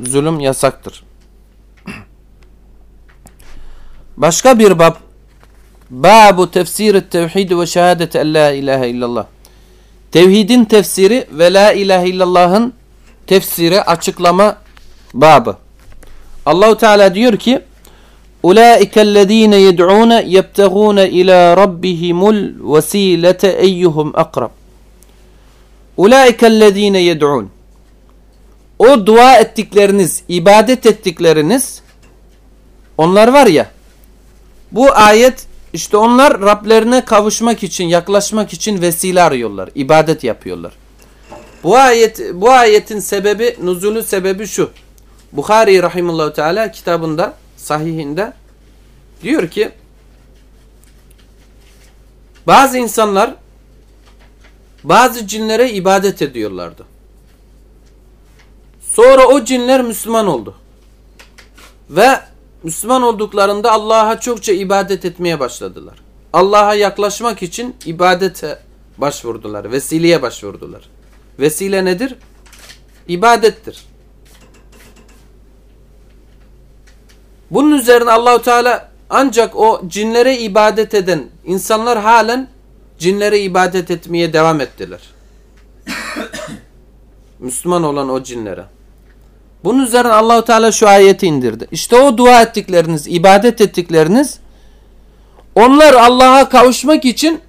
zulüm yasaktır. Başka bir bab Babu tefsir tevhid ve şehadet en la ilahe illallah. Tevhidin tefsiri ve la ilahe illallah'ın tefsiri açıklama babı. Allahu Teala diyor ki Ulaikellezine yed'un yebtagun ila rabbihimul vesilete eyyuhum akrab. Ulaikellezine yed'un. O dua ettikleriniz, ibadet ettikleriniz onlar var ya bu ayet işte onlar Rablerine kavuşmak için, yaklaşmak için vesile arıyorlar. ibadet yapıyorlar. Bu ayet bu ayetin sebebi, nuzulü sebebi şu. Bukhari rahimullahu teala kitabında, sahihinde diyor ki bazı insanlar bazı cinlere ibadet ediyorlardı. Sonra o cinler Müslüman oldu. Ve Müslüman olduklarında Allah'a çokça ibadet etmeye başladılar. Allah'a yaklaşmak için ibadete başvurdular. Vesileye başvurdular. Vesile nedir? İbadettir. Bunun üzerine Allahu Teala ancak o cinlere ibadet eden insanlar halen cinlere ibadet etmeye devam ettiler. Müslüman olan o cinlere. Bunun üzerine Allahu Teala şu ayeti indirdi. İşte o dua ettikleriniz, ibadet ettikleriniz onlar Allah'a kavuşmak için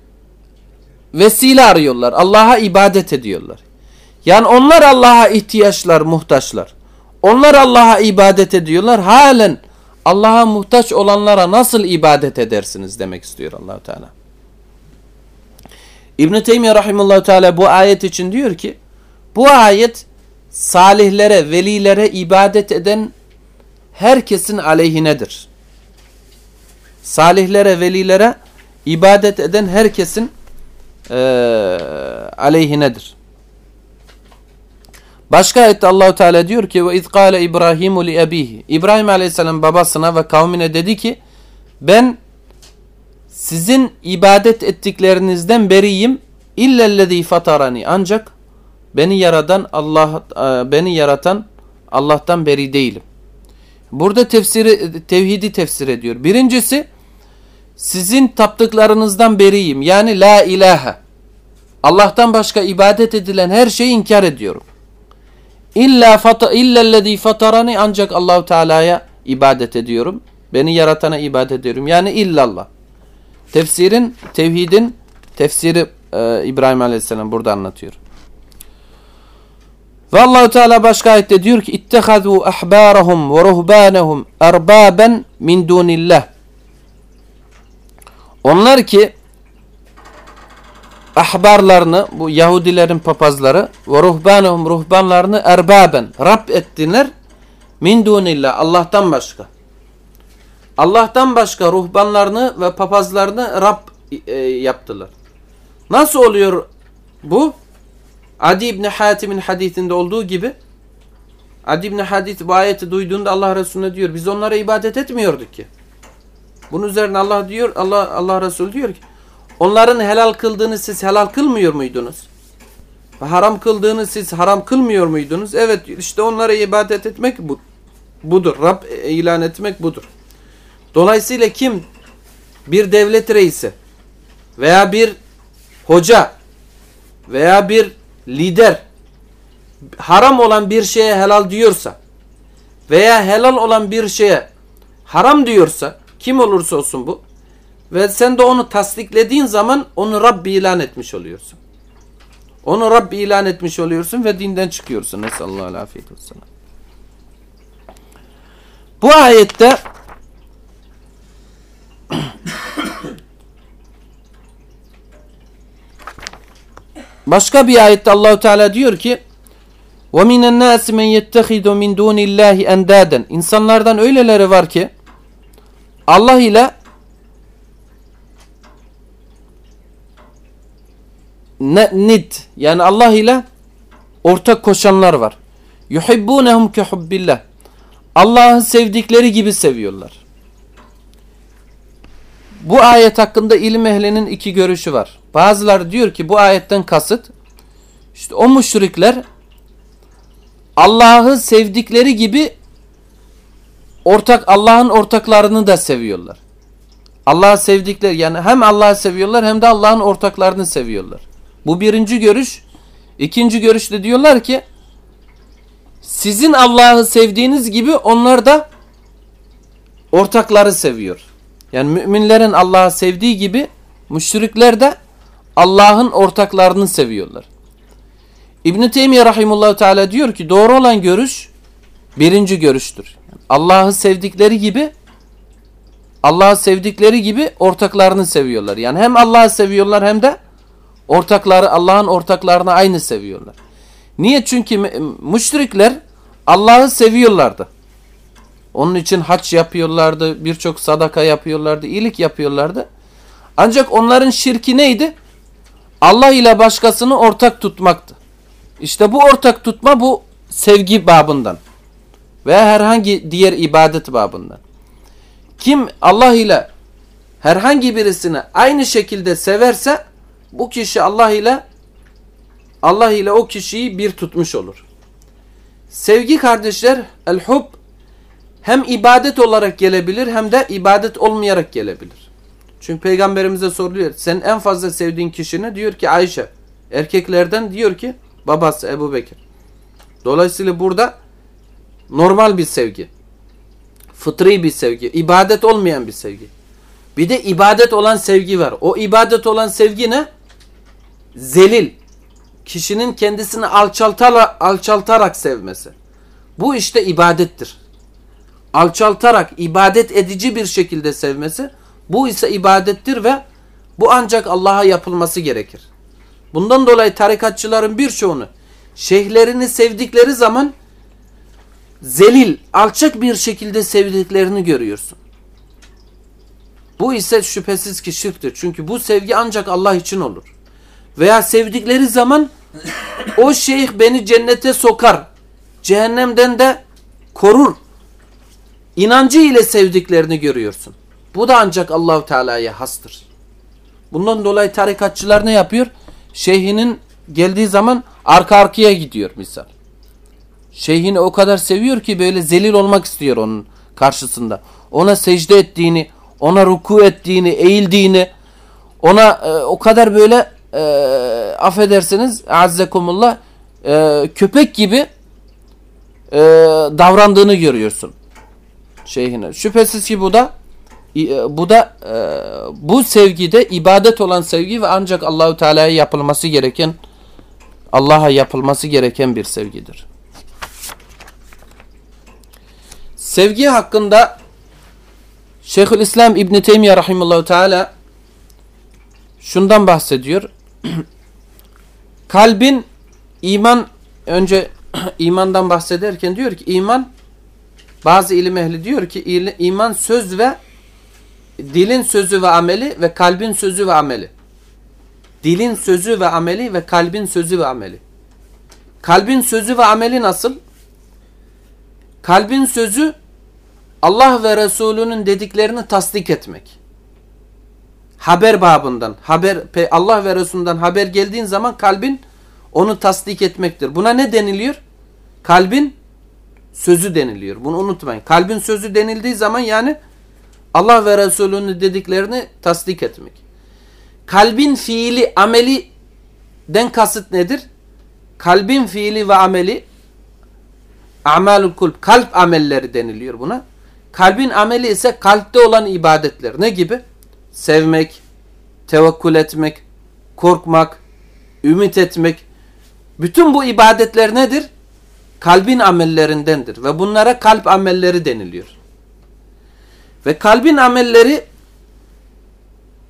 vesile arıyorlar. Allah'a ibadet ediyorlar. Yani onlar Allah'a ihtiyaçlar, muhtaçlar. Onlar Allah'a ibadet ediyorlar. Halen Allah'a muhtaç olanlara nasıl ibadet edersiniz demek istiyor Allahu Teala. İbn Teymiyye rahimehullah Teala bu ayet için diyor ki bu ayet salihlere, velilere ibadet eden herkesin aleyhinedir. Salihlere, velilere ibadet eden herkesin e, aleyhinedir. Başka ayette Allahu Teala diyor ki ve izkale İbrahimu li abihi. İbrahim Aleyhisselam babasına ve kavmine dedi ki ben sizin ibadet ettiklerinizden beriyim illellezî fatarani ancak beni yaratan Allah e, beni yaratan Allah'tan beri değilim. Burada tefsiri tevhidi tefsir ediyor. Birincisi sizin taptıklarınızdan beriyim. Yani la ilahe. Allah'tan başka ibadet edilen her şeyi inkar ediyorum. İlla fata illellezî fatarani ancak Allahu Teala'ya ibadet ediyorum. Beni yaratana ibadet ediyorum. Yani illallah. Tefsirin, tevhidin tefsiri e, İbrahim Aleyhisselam burada anlatıyor. Ve Allahu Teala başka ayette diyor ki ittehadu ahbarahum ve ruhbanahum erbaben min dunillah. Onlar ki ahbarlarını bu Yahudilerin papazları ve ruhbanahum ruhbanlarını erbaben Rab ettiler min dunillah Allah'tan başka. Allah'tan başka ruhbanlarını ve papazlarını Rab e, yaptılar. Nasıl oluyor bu? Adi İbni Hatim'in hadisinde olduğu gibi Adi İbni Hadis bu ayeti duyduğunda Allah Resulüne diyor biz onlara ibadet etmiyorduk ki. Bunun üzerine Allah diyor Allah Allah Resulü diyor ki onların helal kıldığını siz helal kılmıyor muydunuz? Ve haram kıldığını siz haram kılmıyor muydunuz? Evet işte onlara ibadet etmek bu, budur. Rab ilan etmek budur. Dolayısıyla kim bir devlet reisi veya bir hoca veya bir lider haram olan bir şeye helal diyorsa veya helal olan bir şeye haram diyorsa kim olursa olsun bu ve sen de onu tasdiklediğin zaman onu Rabbi ilan etmiş oluyorsun. Onu Rabbi ilan etmiş oluyorsun ve dinden çıkıyorsun. Nesallallahu afiyet olsun. Bu ayette Başka bir ayette Allahu Teala diyor ki: "Ve minen nasi men yettehidu min dunillahi endaden." İnsanlardan öyleleri var ki Allah ile nid yani Allah ile ortak koşanlar var. Yuhibbunhum ki hubbillah. Allah'ı sevdikleri gibi seviyorlar. Bu ayet hakkında ilim ehlinin iki görüşü var. Bazıları diyor ki bu ayetten kasıt işte o müşrikler Allah'ı sevdikleri gibi ortak Allah'ın ortaklarını da seviyorlar. Allah'ı sevdikleri yani hem Allah'ı seviyorlar hem de Allah'ın ortaklarını seviyorlar. Bu birinci görüş. İkinci görüşte diyorlar ki sizin Allah'ı sevdiğiniz gibi onlar da ortakları seviyor. Yani müminlerin Allah'ı sevdiği gibi müşrikler de Allah'ın ortaklarını seviyorlar. İbn Teymiyye rahimehullah teala diyor ki doğru olan görüş birinci görüştür. Allah'ı sevdikleri gibi Allah'ı sevdikleri gibi ortaklarını seviyorlar. Yani hem Allah'ı seviyorlar hem de ortakları Allah'ın ortaklarını aynı seviyorlar. Niye? Çünkü müşrikler Allah'ı seviyorlardı. Onun için haç yapıyorlardı, birçok sadaka yapıyorlardı, iyilik yapıyorlardı. Ancak onların şirki neydi? Allah ile başkasını ortak tutmaktı. İşte bu ortak tutma bu sevgi babından veya herhangi diğer ibadet babından. Kim Allah ile herhangi birisini aynı şekilde severse bu kişi Allah ile Allah ile o kişiyi bir tutmuş olur. Sevgi kardeşler el-hub hem ibadet olarak gelebilir hem de ibadet olmayarak gelebilir. Çünkü peygamberimize soruluyor. Sen en fazla sevdiğin kişi ne? Diyor ki Ayşe. Erkeklerden diyor ki babası Ebu Bekir. Dolayısıyla burada normal bir sevgi. Fıtri bir sevgi. ibadet olmayan bir sevgi. Bir de ibadet olan sevgi var. O ibadet olan sevgi ne? Zelil. Kişinin kendisini alçaltarak, alçaltarak sevmesi. Bu işte ibadettir alçaltarak ibadet edici bir şekilde sevmesi bu ise ibadettir ve bu ancak Allah'a yapılması gerekir. Bundan dolayı tarikatçıların birçoğunu şeyhlerini sevdikleri zaman zelil, alçak bir şekilde sevdiklerini görüyorsun. Bu ise şüphesiz ki şirktir. Çünkü bu sevgi ancak Allah için olur. Veya sevdikleri zaman o şeyh beni cennete sokar. Cehennemden de korur inancı ile sevdiklerini görüyorsun. Bu da ancak Allahu Teala'ya hastır. Bundan dolayı tarikatçılar ne yapıyor? Şeyhinin geldiği zaman arka arkaya gidiyor misal. Şeyhini o kadar seviyor ki böyle zelil olmak istiyor onun karşısında. Ona secde ettiğini, ona ruku ettiğini, eğildiğini, ona e, o kadar böyle e, affedersiniz azzekumullah e, köpek gibi e, davrandığını görüyorsun şeyhine. Şüphesiz ki bu da e, bu da e, bu sevgide ibadet olan sevgi ve ancak Allahu Teala'ya yapılması gereken Allah'a yapılması gereken bir sevgidir. Sevgi hakkında Şeyhülislam İbn Teymiyye rahimehullah teala şundan bahsediyor. Kalbin iman önce imandan bahsederken diyor ki iman bazı ilim ehli diyor ki iman söz ve dilin sözü ve ameli ve kalbin sözü ve ameli. Dilin sözü ve ameli ve kalbin sözü ve ameli. Kalbin sözü ve ameli nasıl? Kalbin sözü Allah ve Resulünün dediklerini tasdik etmek. Haber babından, haber Allah ve Resulünden haber geldiğin zaman kalbin onu tasdik etmektir. Buna ne deniliyor? Kalbin sözü deniliyor. Bunu unutmayın. Kalbin sözü denildiği zaman yani Allah ve Resulünün dediklerini tasdik etmek. Kalbin fiili, ameli den kasıt nedir? Kalbin fiili ve ameli amalul kulp, kalp amelleri deniliyor buna. Kalbin ameli ise kalpte olan ibadetler. Ne gibi? Sevmek, tevekkül etmek, korkmak, ümit etmek. Bütün bu ibadetler nedir? Kalbin amellerindendir. Ve bunlara kalp amelleri deniliyor. Ve kalbin amelleri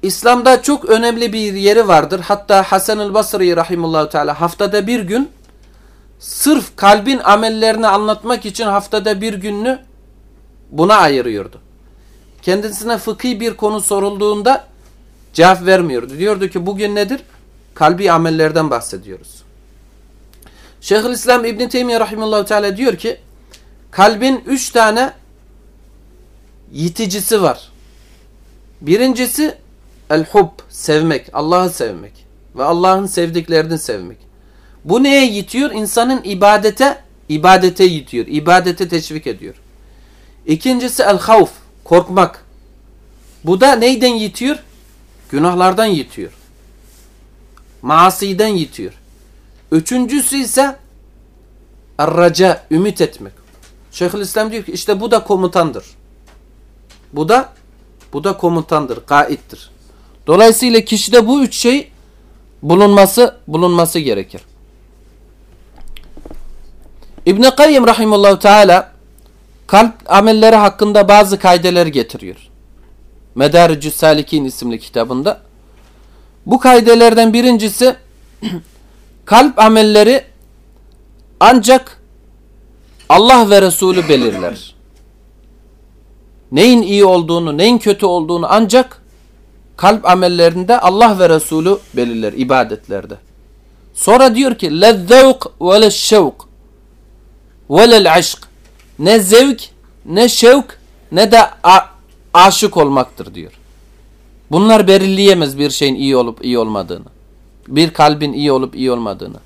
İslam'da çok önemli bir yeri vardır. Hatta Hasan el Basri rahimullahu teala haftada bir gün sırf kalbin amellerini anlatmak için haftada bir gününü buna ayırıyordu. Kendisine fıkhi bir konu sorulduğunda cevap vermiyordu. Diyordu ki bugün nedir? Kalbi amellerden bahsediyoruz. Şeyhülislam İbn Teymiyye rahimehullah teala diyor ki kalbin üç tane yiticisi var. Birincisi el hub sevmek, Allah'ı sevmek ve Allah'ın sevdiklerini sevmek. Bu neye yitiyor? İnsanın ibadete ibadete yitiyor. İbadete teşvik ediyor. İkincisi el havf, korkmak. Bu da neyden yitiyor? Günahlardan yitiyor. Masiden yitiyor. Üçüncüsü ise raca, ümit etmek. Şeyhülislam diyor ki işte bu da komutandır. Bu da bu da komutandır, kaittir. Dolayısıyla kişide bu üç şey bulunması bulunması gerekir. İbn Kayyim rahimehullah teala kalp amelleri hakkında bazı kaydeler getiriyor. Medaricü Salikin isimli kitabında. Bu kaydelerden birincisi kalp amelleri ancak Allah ve Resulü belirler. Neyin iyi olduğunu, neyin kötü olduğunu ancak kalp amellerinde Allah ve Resulü belirler ibadetlerde. Sonra diyor ki lezzevk ve leşşevk ve lel-aşk ne zevk, ne şevk, ne de aşık olmaktır diyor. Bunlar belirleyemez bir şeyin iyi olup iyi olmadığını. Bir kalbin iyi olup iyi olmadığını.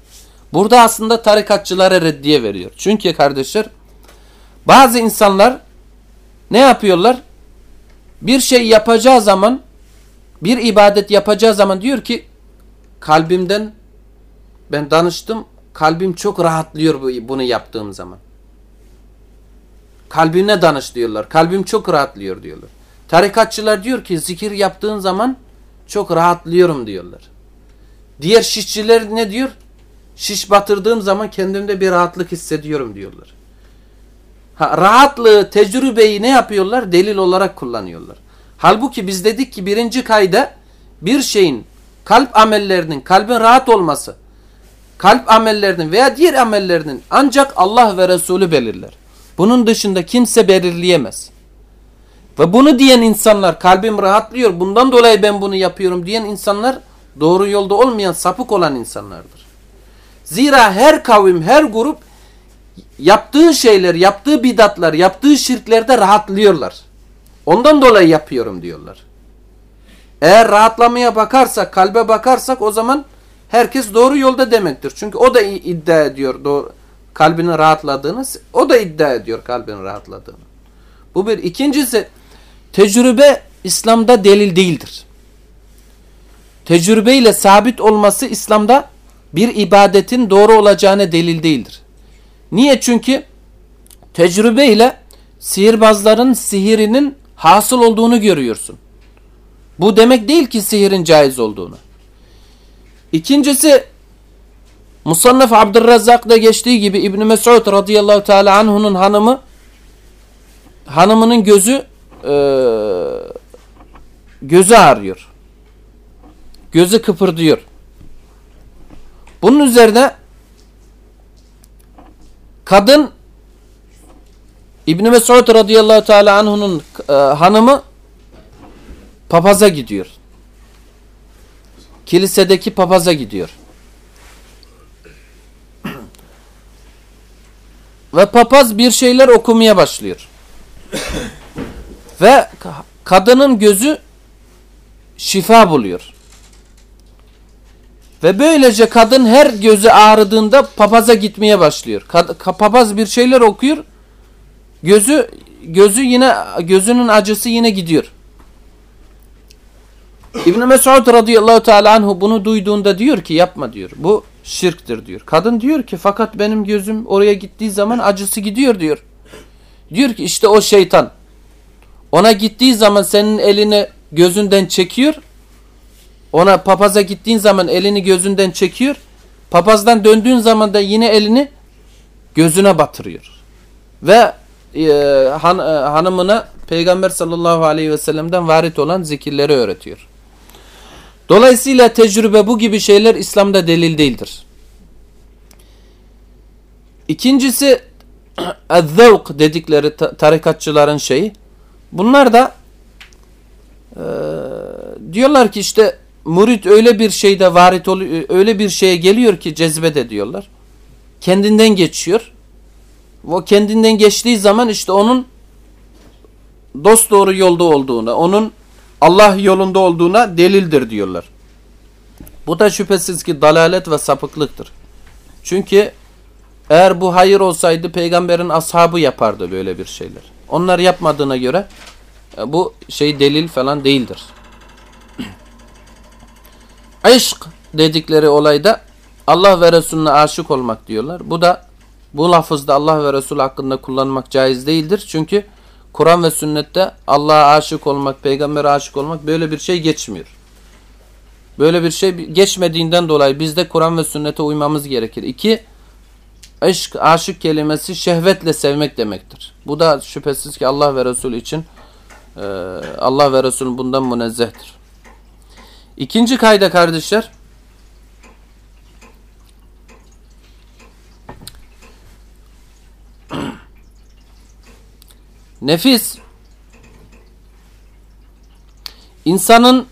Burada aslında tarikatçılara reddiye veriyor. Çünkü kardeşler bazı insanlar ne yapıyorlar? Bir şey yapacağı zaman bir ibadet yapacağı zaman diyor ki kalbimden ben danıştım kalbim çok rahatlıyor bunu yaptığım zaman. Kalbine danış diyorlar. Kalbim çok rahatlıyor diyorlar. Tarikatçılar diyor ki zikir yaptığın zaman çok rahatlıyorum diyorlar. Diğer şişçiler ne diyor? Şiş batırdığım zaman kendimde bir rahatlık hissediyorum diyorlar. Ha, rahatlığı, tecrübeyi ne yapıyorlar? Delil olarak kullanıyorlar. Halbuki biz dedik ki birinci kayda bir şeyin kalp amellerinin, kalbin rahat olması, kalp amellerinin veya diğer amellerinin ancak Allah ve Resulü belirler. Bunun dışında kimse belirleyemez. Ve bunu diyen insanlar kalbim rahatlıyor bundan dolayı ben bunu yapıyorum diyen insanlar doğru yolda olmayan sapık olan insanlardır. Zira her kavim her grup yaptığı şeyler yaptığı bidatlar yaptığı şirklerde rahatlıyorlar. Ondan dolayı yapıyorum diyorlar. Eğer rahatlamaya bakarsak kalbe bakarsak o zaman herkes doğru yolda demektir. Çünkü o da iddia ediyor doğru, kalbinin rahatladığını. O da iddia ediyor kalbinin rahatladığını. Bu bir. İkincisi tecrübe İslam'da delil değildir. Tecrübeyle sabit olması İslam'da bir ibadetin doğru olacağına delil değildir. Niye? Çünkü tecrübeyle sihirbazların sihirinin hasıl olduğunu görüyorsun. Bu demek değil ki sihirin caiz olduğunu. İkincisi Musannef Abdurrazzak'da geçtiği gibi İbn Mesud radıyallahu teala anhu'nun hanımı hanımının gözü e, gözü ağrıyor. Gözü kıpırdıyor. Bunun üzerine kadın İbn Mesud radıyallahu teala anhu'nun e, hanımı papaza gidiyor. Kilisedeki papaza gidiyor. Ve papaz bir şeyler okumaya başlıyor. Ve kadının gözü şifa buluyor. Ve böylece kadın her gözü ağrıdığında papaza gitmeye başlıyor. Papaz bir şeyler okuyor. Gözü gözü yine gözünün acısı yine gidiyor. İbn Mesud radıyallahu teala anhu bunu duyduğunda diyor ki yapma diyor. Bu şirktir diyor. Kadın diyor ki fakat benim gözüm oraya gittiği zaman acısı gidiyor diyor. Diyor ki işte o şeytan. Ona gittiği zaman senin elini gözünden çekiyor. Ona papaza gittiğin zaman elini gözünden çekiyor. Papazdan döndüğün zaman da yine elini gözüne batırıyor. Ve e, han, e, hanımına Peygamber sallallahu aleyhi ve sellem'den varit olan zikirleri öğretiyor. Dolayısıyla tecrübe bu gibi şeyler İslam'da delil değildir. İkincisi ezzevk dedikleri tarikatçıların şeyi. Bunlar da e, diyorlar ki işte murit öyle bir şeyde varit oluyor, öyle bir şeye geliyor ki cezbede diyorlar. Kendinden geçiyor. O kendinden geçtiği zaman işte onun dost doğru yolda olduğuna, onun Allah yolunda olduğuna delildir diyorlar. Bu da şüphesiz ki dalalet ve sapıklıktır. Çünkü eğer bu hayır olsaydı peygamberin ashabı yapardı böyle bir şeyler. Onlar yapmadığına göre e, bu şey delil falan değildir. Aşk dedikleri olayda Allah ve Resulüne aşık olmak diyorlar. Bu da bu lafızda Allah ve Resul hakkında kullanmak caiz değildir. Çünkü Kur'an ve sünnette Allah'a aşık olmak, peygambere aşık olmak böyle bir şey geçmiyor. Böyle bir şey geçmediğinden dolayı biz de Kur'an ve sünnete uymamız gerekir. İki, aşk, aşık kelimesi şehvetle sevmek demektir. Bu da şüphesiz ki Allah ve Resul için e, Allah ve Resul bundan münezzehtir. İkinci kayda kardeşler, Nefis insanın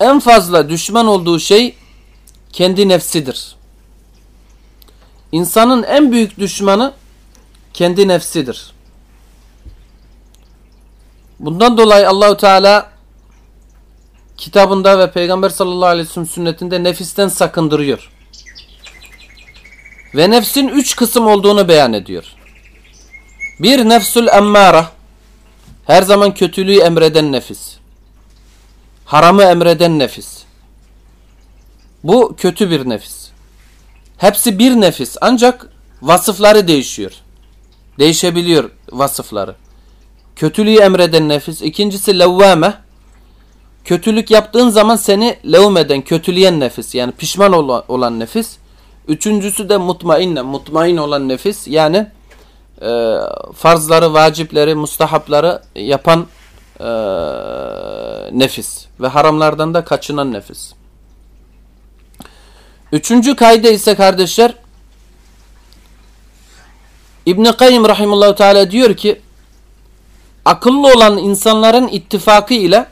en fazla düşman olduğu şey kendi nefsidir. İnsanın en büyük düşmanı kendi nefsidir. Bundan dolayı Allahu Teala kitabında ve Peygamber sallallahu aleyhi ve sellem sünnetinde nefisten sakındırıyor. Ve nefsin üç kısım olduğunu beyan ediyor. Bir nefsul emmara her zaman kötülüğü emreden nefis. Haramı emreden nefis. Bu kötü bir nefis. Hepsi bir nefis ancak vasıfları değişiyor. Değişebiliyor vasıfları. Kötülüğü emreden nefis. İkincisi levvame. Kötülük yaptığın zaman seni levmeden, kötüleyen nefis. Yani pişman olan nefis. Üçüncüsü de mutmainne, mutmain olan nefis. Yani e, farzları, vacipleri, mustahapları yapan e, nefis ve haramlardan da kaçınan nefis. Üçüncü kayda ise kardeşler İbn Kayyim rahimehullah teala diyor ki akıllı olan insanların ittifakı ile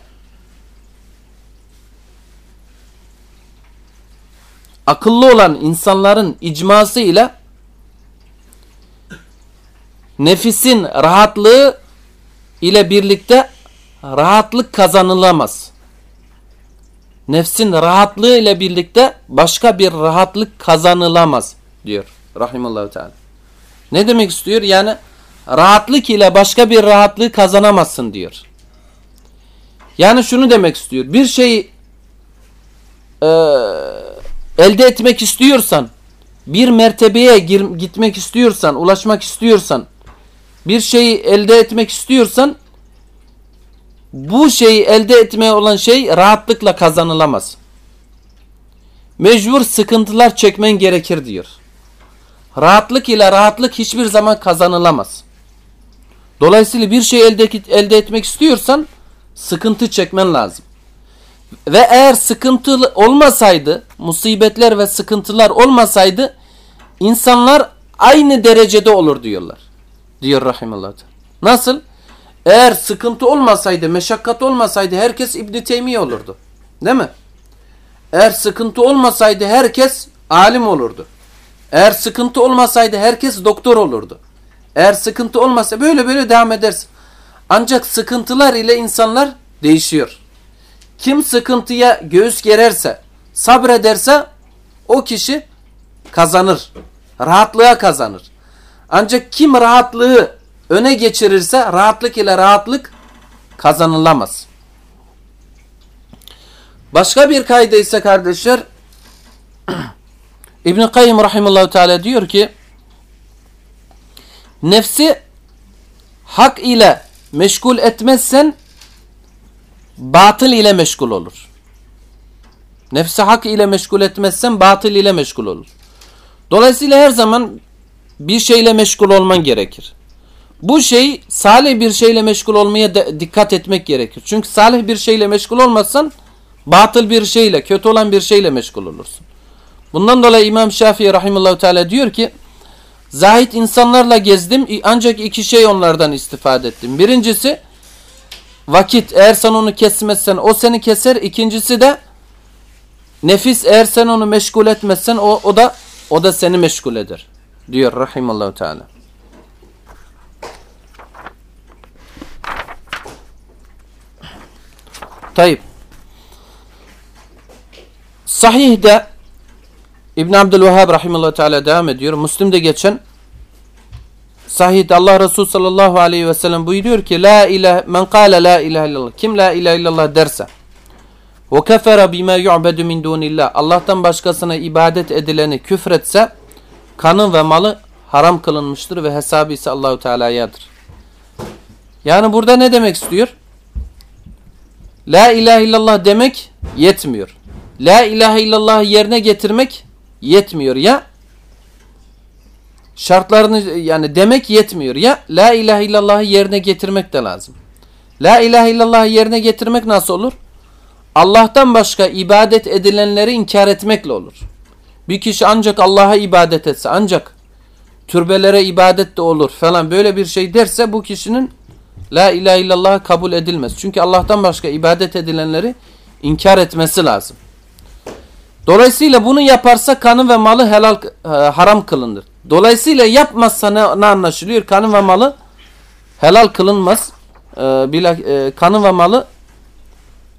akıllı olan insanların icması ile nefisin rahatlığı ile birlikte rahatlık kazanılamaz. Nefsin rahatlığı ile birlikte başka bir rahatlık kazanılamaz diyor rahimallahu teala. Ne demek istiyor? Yani rahatlık ile başka bir rahatlığı kazanamazsın diyor. Yani şunu demek istiyor. Bir şeyi e, elde etmek istiyorsan, bir mertebeye gir, gitmek istiyorsan, ulaşmak istiyorsan, bir şeyi elde etmek istiyorsan bu şeyi elde etmeye olan şey rahatlıkla kazanılamaz. mecbur sıkıntılar çekmen gerekir diyor. Rahatlık ile rahatlık hiçbir zaman kazanılamaz. Dolayısıyla bir şey elde, elde etmek istiyorsan sıkıntı çekmen lazım. Ve eğer sıkıntı olmasaydı, musibetler ve sıkıntılar olmasaydı insanlar aynı derecede olur diyorlar. Diyor rahimallah. Nasıl? Eğer sıkıntı olmasaydı, meşakkat olmasaydı herkes İbn Teymiye olurdu. Değil mi? Eğer sıkıntı olmasaydı herkes alim olurdu. Eğer sıkıntı olmasaydı herkes doktor olurdu. Eğer sıkıntı olmasa böyle böyle devam edersin. Ancak sıkıntılar ile insanlar değişiyor. Kim sıkıntıya göğüs gererse, sabrederse o kişi kazanır. Rahatlığa kazanır. Ancak kim rahatlığı öne geçirirse rahatlık ile rahatlık kazanılamaz. Başka bir kayda ise kardeşler İbn Kayyim rahimehullahü teala diyor ki nefsi hak ile meşgul etmezsen batıl ile meşgul olur. Nefsi hak ile meşgul etmezsen batıl ile meşgul olur. Dolayısıyla her zaman bir şeyle meşgul olman gerekir. Bu şey salih bir şeyle meşgul olmaya dikkat etmek gerekir. Çünkü salih bir şeyle meşgul olmazsan batıl bir şeyle, kötü olan bir şeyle meşgul olursun. Bundan dolayı İmam Şafii rahimehullah teala diyor ki zahit insanlarla gezdim ancak iki şey onlardan istifade ettim. Birincisi vakit eğer sen onu kesmezsen o seni keser. İkincisi de nefis eğer sen onu meşgul etmezsen o, o da o da seni meşgul eder. Diyor rahimallahu teala. Tayyip. Sahih'de İbn Abdülvehhab rahimallahu teala devam ediyor. Müslim'de geçen Sahih'de Allah Resulü sallallahu aleyhi ve sellem buyuruyor ki La ilahe men kâle la ilahe illallah. Kim la ilahe illallah derse ve kefere bima yu'bedu min dunillah. Allah'tan başkasına ibadet edileni küfretse kanı ve malı haram kılınmıştır ve hesabı ise Allahu Teala'yadır. Yani burada ne demek istiyor? La ilahe illallah demek yetmiyor. La ilahe illallah yerine getirmek yetmiyor ya. Şartlarını yani demek yetmiyor ya. La ilahe illallah'ı yerine getirmek de lazım. La ilahe illallah'ı yerine getirmek nasıl olur? Allah'tan başka ibadet edilenleri inkar etmekle olur. Bir kişi ancak Allah'a ibadet etse ancak türbelere ibadet de olur falan böyle bir şey derse bu kişinin La ilahe illallah kabul edilmez. Çünkü Allah'tan başka ibadet edilenleri inkar etmesi lazım. Dolayısıyla bunu yaparsa kanı ve malı helal e, haram kılınır. Dolayısıyla yapmazsa ne, ne anlaşılıyor? Kanı ve malı helal kılınmaz. E, bila, e, kanı ve malı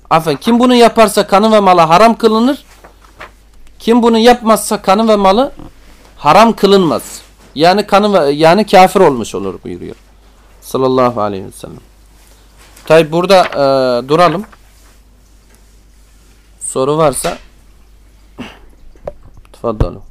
afen kim bunu yaparsa kanı ve malı haram kılınır. Kim bunu yapmazsa kanı ve malı haram kılınmaz. Yani kanı ve yani kafir olmuş olur buyuruyor. Sallallahu aleyhi ve sellem. Tabi burada e, duralım. Soru varsa tfaddalu.